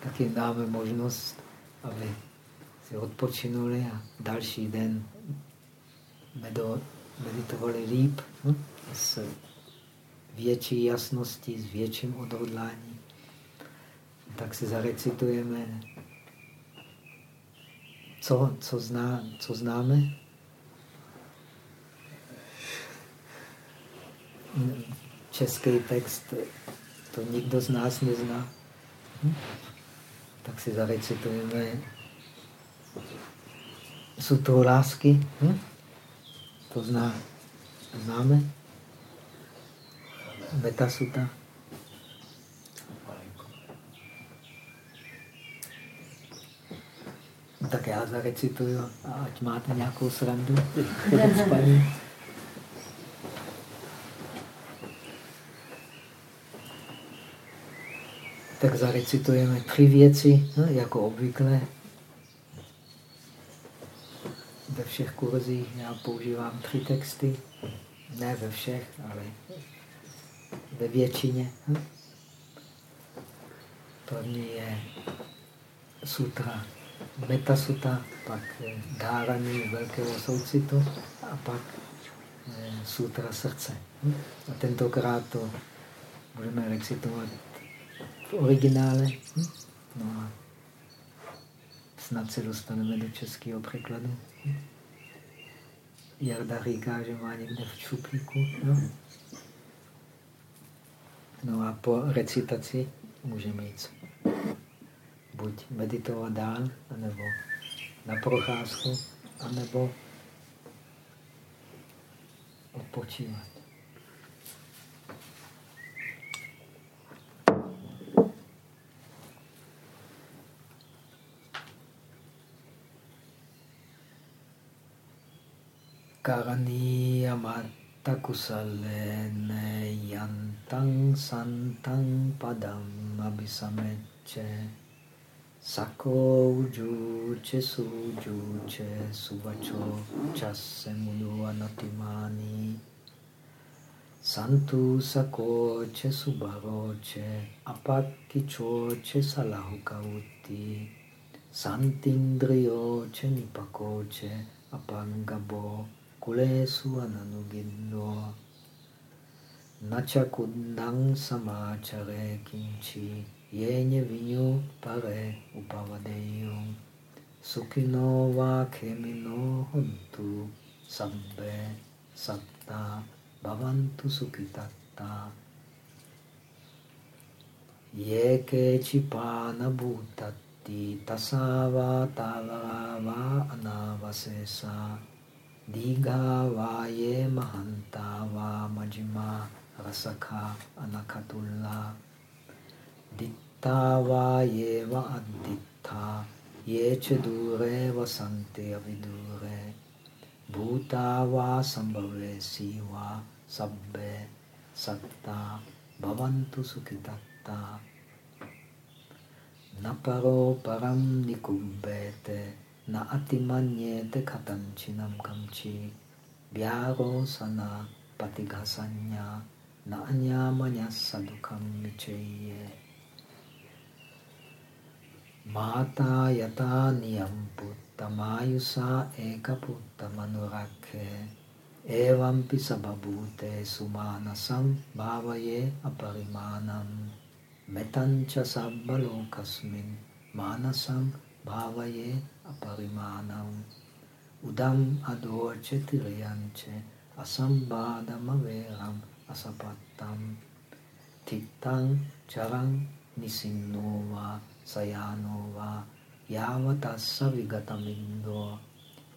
tak jim dáme možnost, aby si odpočinuli a další den meditovali líp hm? s větší jasností, s větším odhodláním. Tak si zarecitujeme, co, co, zná, co známe. Český text to nikdo z nás nezná. Hm? Tak si zarecitujeme sutru lásky. Hm? To zná, známe? Metasuta. Tak já zarecituju, ať máte nějakou srandu. tak zarecitujeme tři věci, no, jako obvykle. Ve všech kurzích já používám tři texty, ne ve všech, ale ve většině. Hm? První je sutra Metasuta, pak dárání velkého soucitu a pak sutra srdce. Hm? A tentokrát to budeme recitovat v originále. Hm? No a snad se dostaneme do českého překladu. Hm? Jarda říká, že má někde v čuplíku. No? no a po recitaci můžeme jít buď meditovat dál, anebo na procházku, anebo odpočívat. Karaniyamatha kusalene yantang santang padam abhisamecce sako ujuce sujuce suvacho chasse mulu anatimani. Santu sako ce subaro ce apakkicho ce salahukauti kulesu ananugindo nachakundang samachare kinchi yenye vinyu pare upavadeyo sukino va kemino huntu sabbe satta bhavantu sukitatta ye ke chipana bhutatti tasava tavava anavasesa Diga Vaye Mahanta Va Majima rasaka Anakatulla Ditta Vaye Va Additta Yeche Dure Vasante Avidure Bhuta Va Sambhave Siva Sabbe Satta Bhavantu Sukhitatta Naparo Param Nikumbete परं निकुम्भेते न अतिमन्येते कथञ्चिनं कञ्चि व्यारोसना patighasanya na anyamanya sadukam vichaye Mata yata niyam puttamayusa ekaputtamanorakhe evampi sababhute sumanasam bhavaye aparimanam metancha sabbalokasmin manasam bhavaye aparimanam udam adorche tiriyanche asambhadamaveram asapattam. Tittang charang nisinova sayanova yavatassa vigatamindo.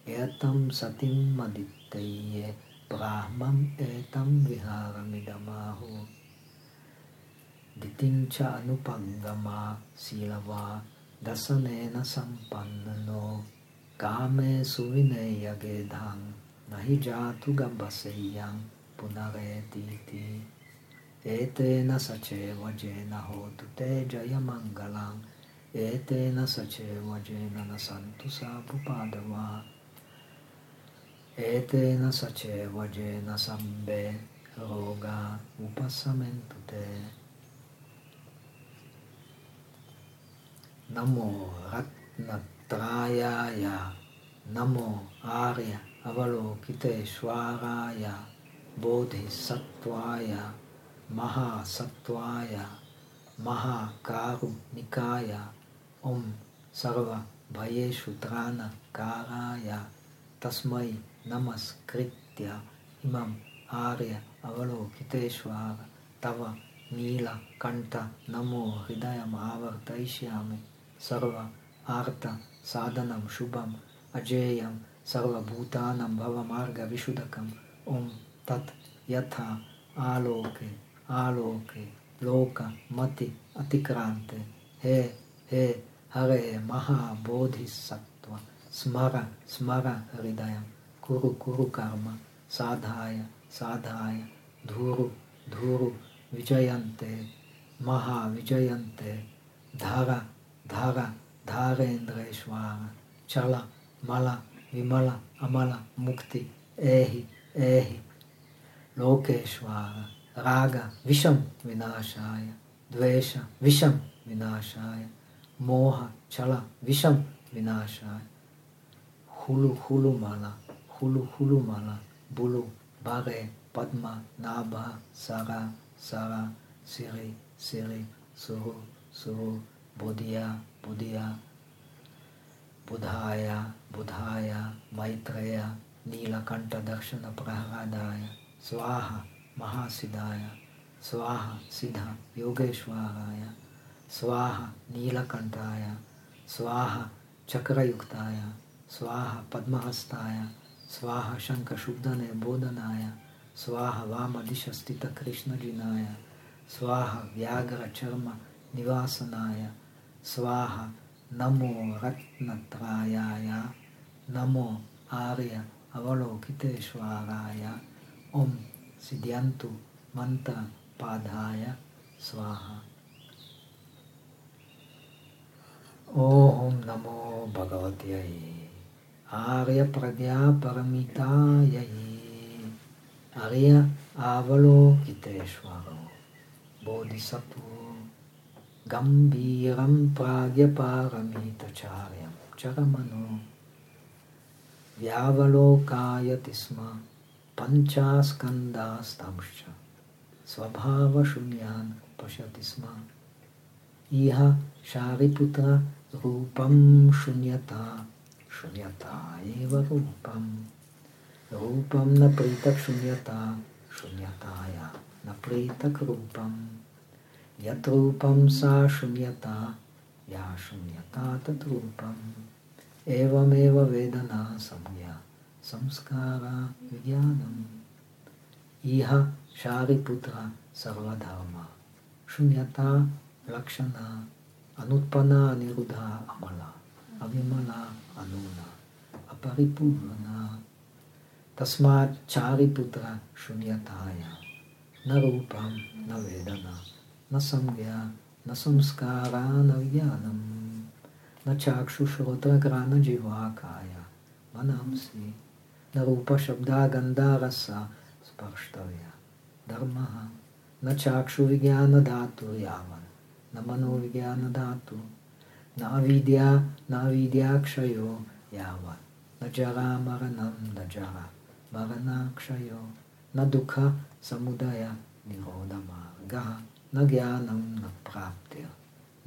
Etam satim madittaye brahmam etam viharamidamahu. Ditincha anupangama silava dasanena sampannano kame suvineya gedhang nahi jatu gambaseyang punaretiti etena saceva jena hotu te jaya mangalang etena saceva jena nasantu sapupadava etena saceva jena sambe roga upasamentu te namo ratnatrayaya namo arya अवलोकितेश्वराय बोधिसत्वाय महासत्वाय महाकारुणिकाय ॐ सर्वभयेषु त्राणकाराय तस्मै नमस्कृत्य इमम् आर्य अवलोकितेश्वर तव नीलकण्ठ नमो हृदयम् आवर्तयिष्यामि सर्व आर्तसाधनं शुभम् अजेयं सर्वभूतानां भवमार्गविशुदकम् ॐ तत् यथा आलोके आलोके, लोकमति अतिक्रान्ते। हे हे, हरे महाबोधिसत्त्व, स्मर स्मर हृदयं। कुरु कुरु कर्म, साधाय साधाय, धूरु धूरु, विजयन्ते, महाविजयन्ते, धर धर धारेन्द्रेश्वर चल मल विमल अमल मुक्ति एहि एहि लोकेश्वर राग विषम विनाशाय द्वेष विषम विनाशाय मोह छल विषम विनाशाय हुलु हुलु माला हुलु हुलु माला बुलु बागे पद्मा नाभ सारा सारा सिरि सिरि सुरु सुरु बुधिया बुधिया, बुधाय बुधाय, मैत्रेय, नीलकंठ, दक्षिण प्रहलादाय, स्वाहा, महासिदाय, स्वाहा सिद्ध योगेश्वराय, स्वाहा, नीलकंठाय, स्वाहा, चक्रयुक्ताय, स्वाहा, पद्महस्ताय, स्वाहा, शंखशुद्धने बोधनाय, स्वाहा स्वाहा व्याघ्र चर्म निवासनाय स्वाहा नमो रत्नत्रायाय नमो आर्य अवलोकितेश्वराय ॐ सिद्ध्यन्तु मन्त्रपादाय स्वाहा ॐ नमो भगवत्यै आर्यप्रज्ञापरमितायै आर्य अवलोकितेश्वरो बोधिसत्त्वो Gambhiram Pragyaparamitacharyam Charamano Vyavalokayati sma Panchaskandastamuscha Svabhavashunyan Pashati sma Iha Shariputra Rupam Shunyata Shunyata Eva Rupam Rupam Napritak Shunyata Shunyataya Napritak Rupam रूपम् सा शून्यता, या शून्यता तद्रूपम्। एवमेव वेदना संज्ञा, संस्कारा विज्ञानम्। इह शारिपुत्र सर्वधर्म, शून्यता, लक्षण, अनुत्पन्ना अनिरुद्धा अमला avimala anuna aparipurna tasmat चारिपुत्र shunyataya na rupam na vedana na samgya na samskara na vijnanam na chakshu shrotra grana jivakaya manamsi na rupa shabda gandha rasa sparshtavya dharmaha na chakshu vijnana dhatu yavan na mano vijnana dhatu na avidya na avidya kshayo yavan na jara maranam na jara marana kshayo na dukha samudaya nirodha marga न ज्ञान न प्राप्त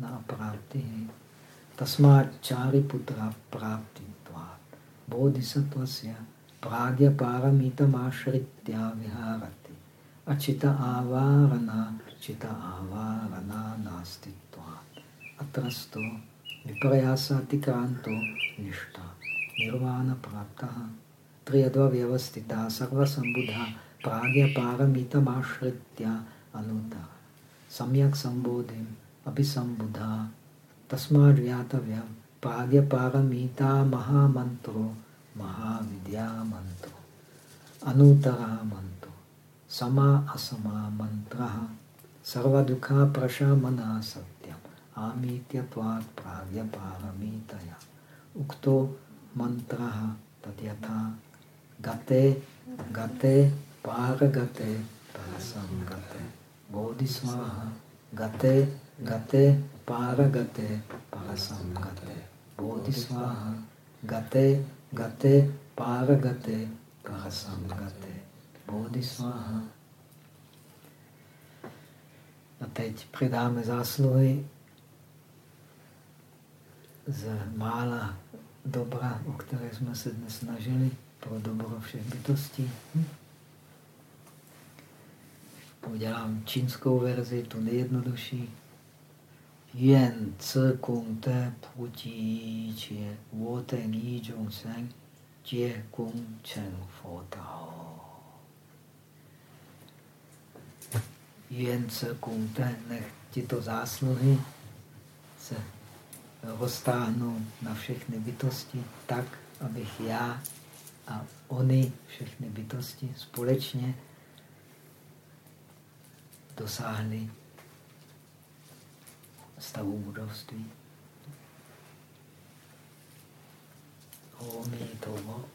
न अप्राप्ति। है तस्मात् चारिपुत्र प्राप्ति बोधिसत्व से अचित आवारणा, चित आवारणा नास्तित्वात् निष्ठा विपर्यासातिक्रान्तो प्राप्त निर्वाणप्राप्तः। त्र्यद्वव्यवस्थिता सर्वसम्बुधा प्राज्ञपारमितमाश्रित्य अनुतः। सम्यक् सम्बोधिम् अभिसम्बुधा तस्माद्व्यातव्यं। प्राग्यपारमिता महामन्त्रो। महाविद्यामन्त्रो। अनुतरः मन्त्रो समा असमा मन्त्रः। सर्वदुःखप्रशमनः सत्यम्। आमीत्यत्वात् प्राग्यपारमितया उक्तो मन्त्रः तद्यथा। गते गते पारगते परसंगते Bodhisvaha. Gate, gate, paragate, parasamgate. Bodhisvaha. Gate, gate, paragate, parasamgate. Bodhisvaha. A teď předáme zásluhy z mála dobra, o které jsme se dnes snažili, pro dobro všech bytostí. Hm? Udělám čínskou verzi, tu nejjednodušší. Yen ce kung te pu ji jie wo ten yi zhong sen jie kung chen fo dao. Yen ce kung te, nech tyto zásluhy se roztáhnou na všechny bytosti tak, abych já a oni, všechny bytosti, společně dosáhli stavu budovství. Omi to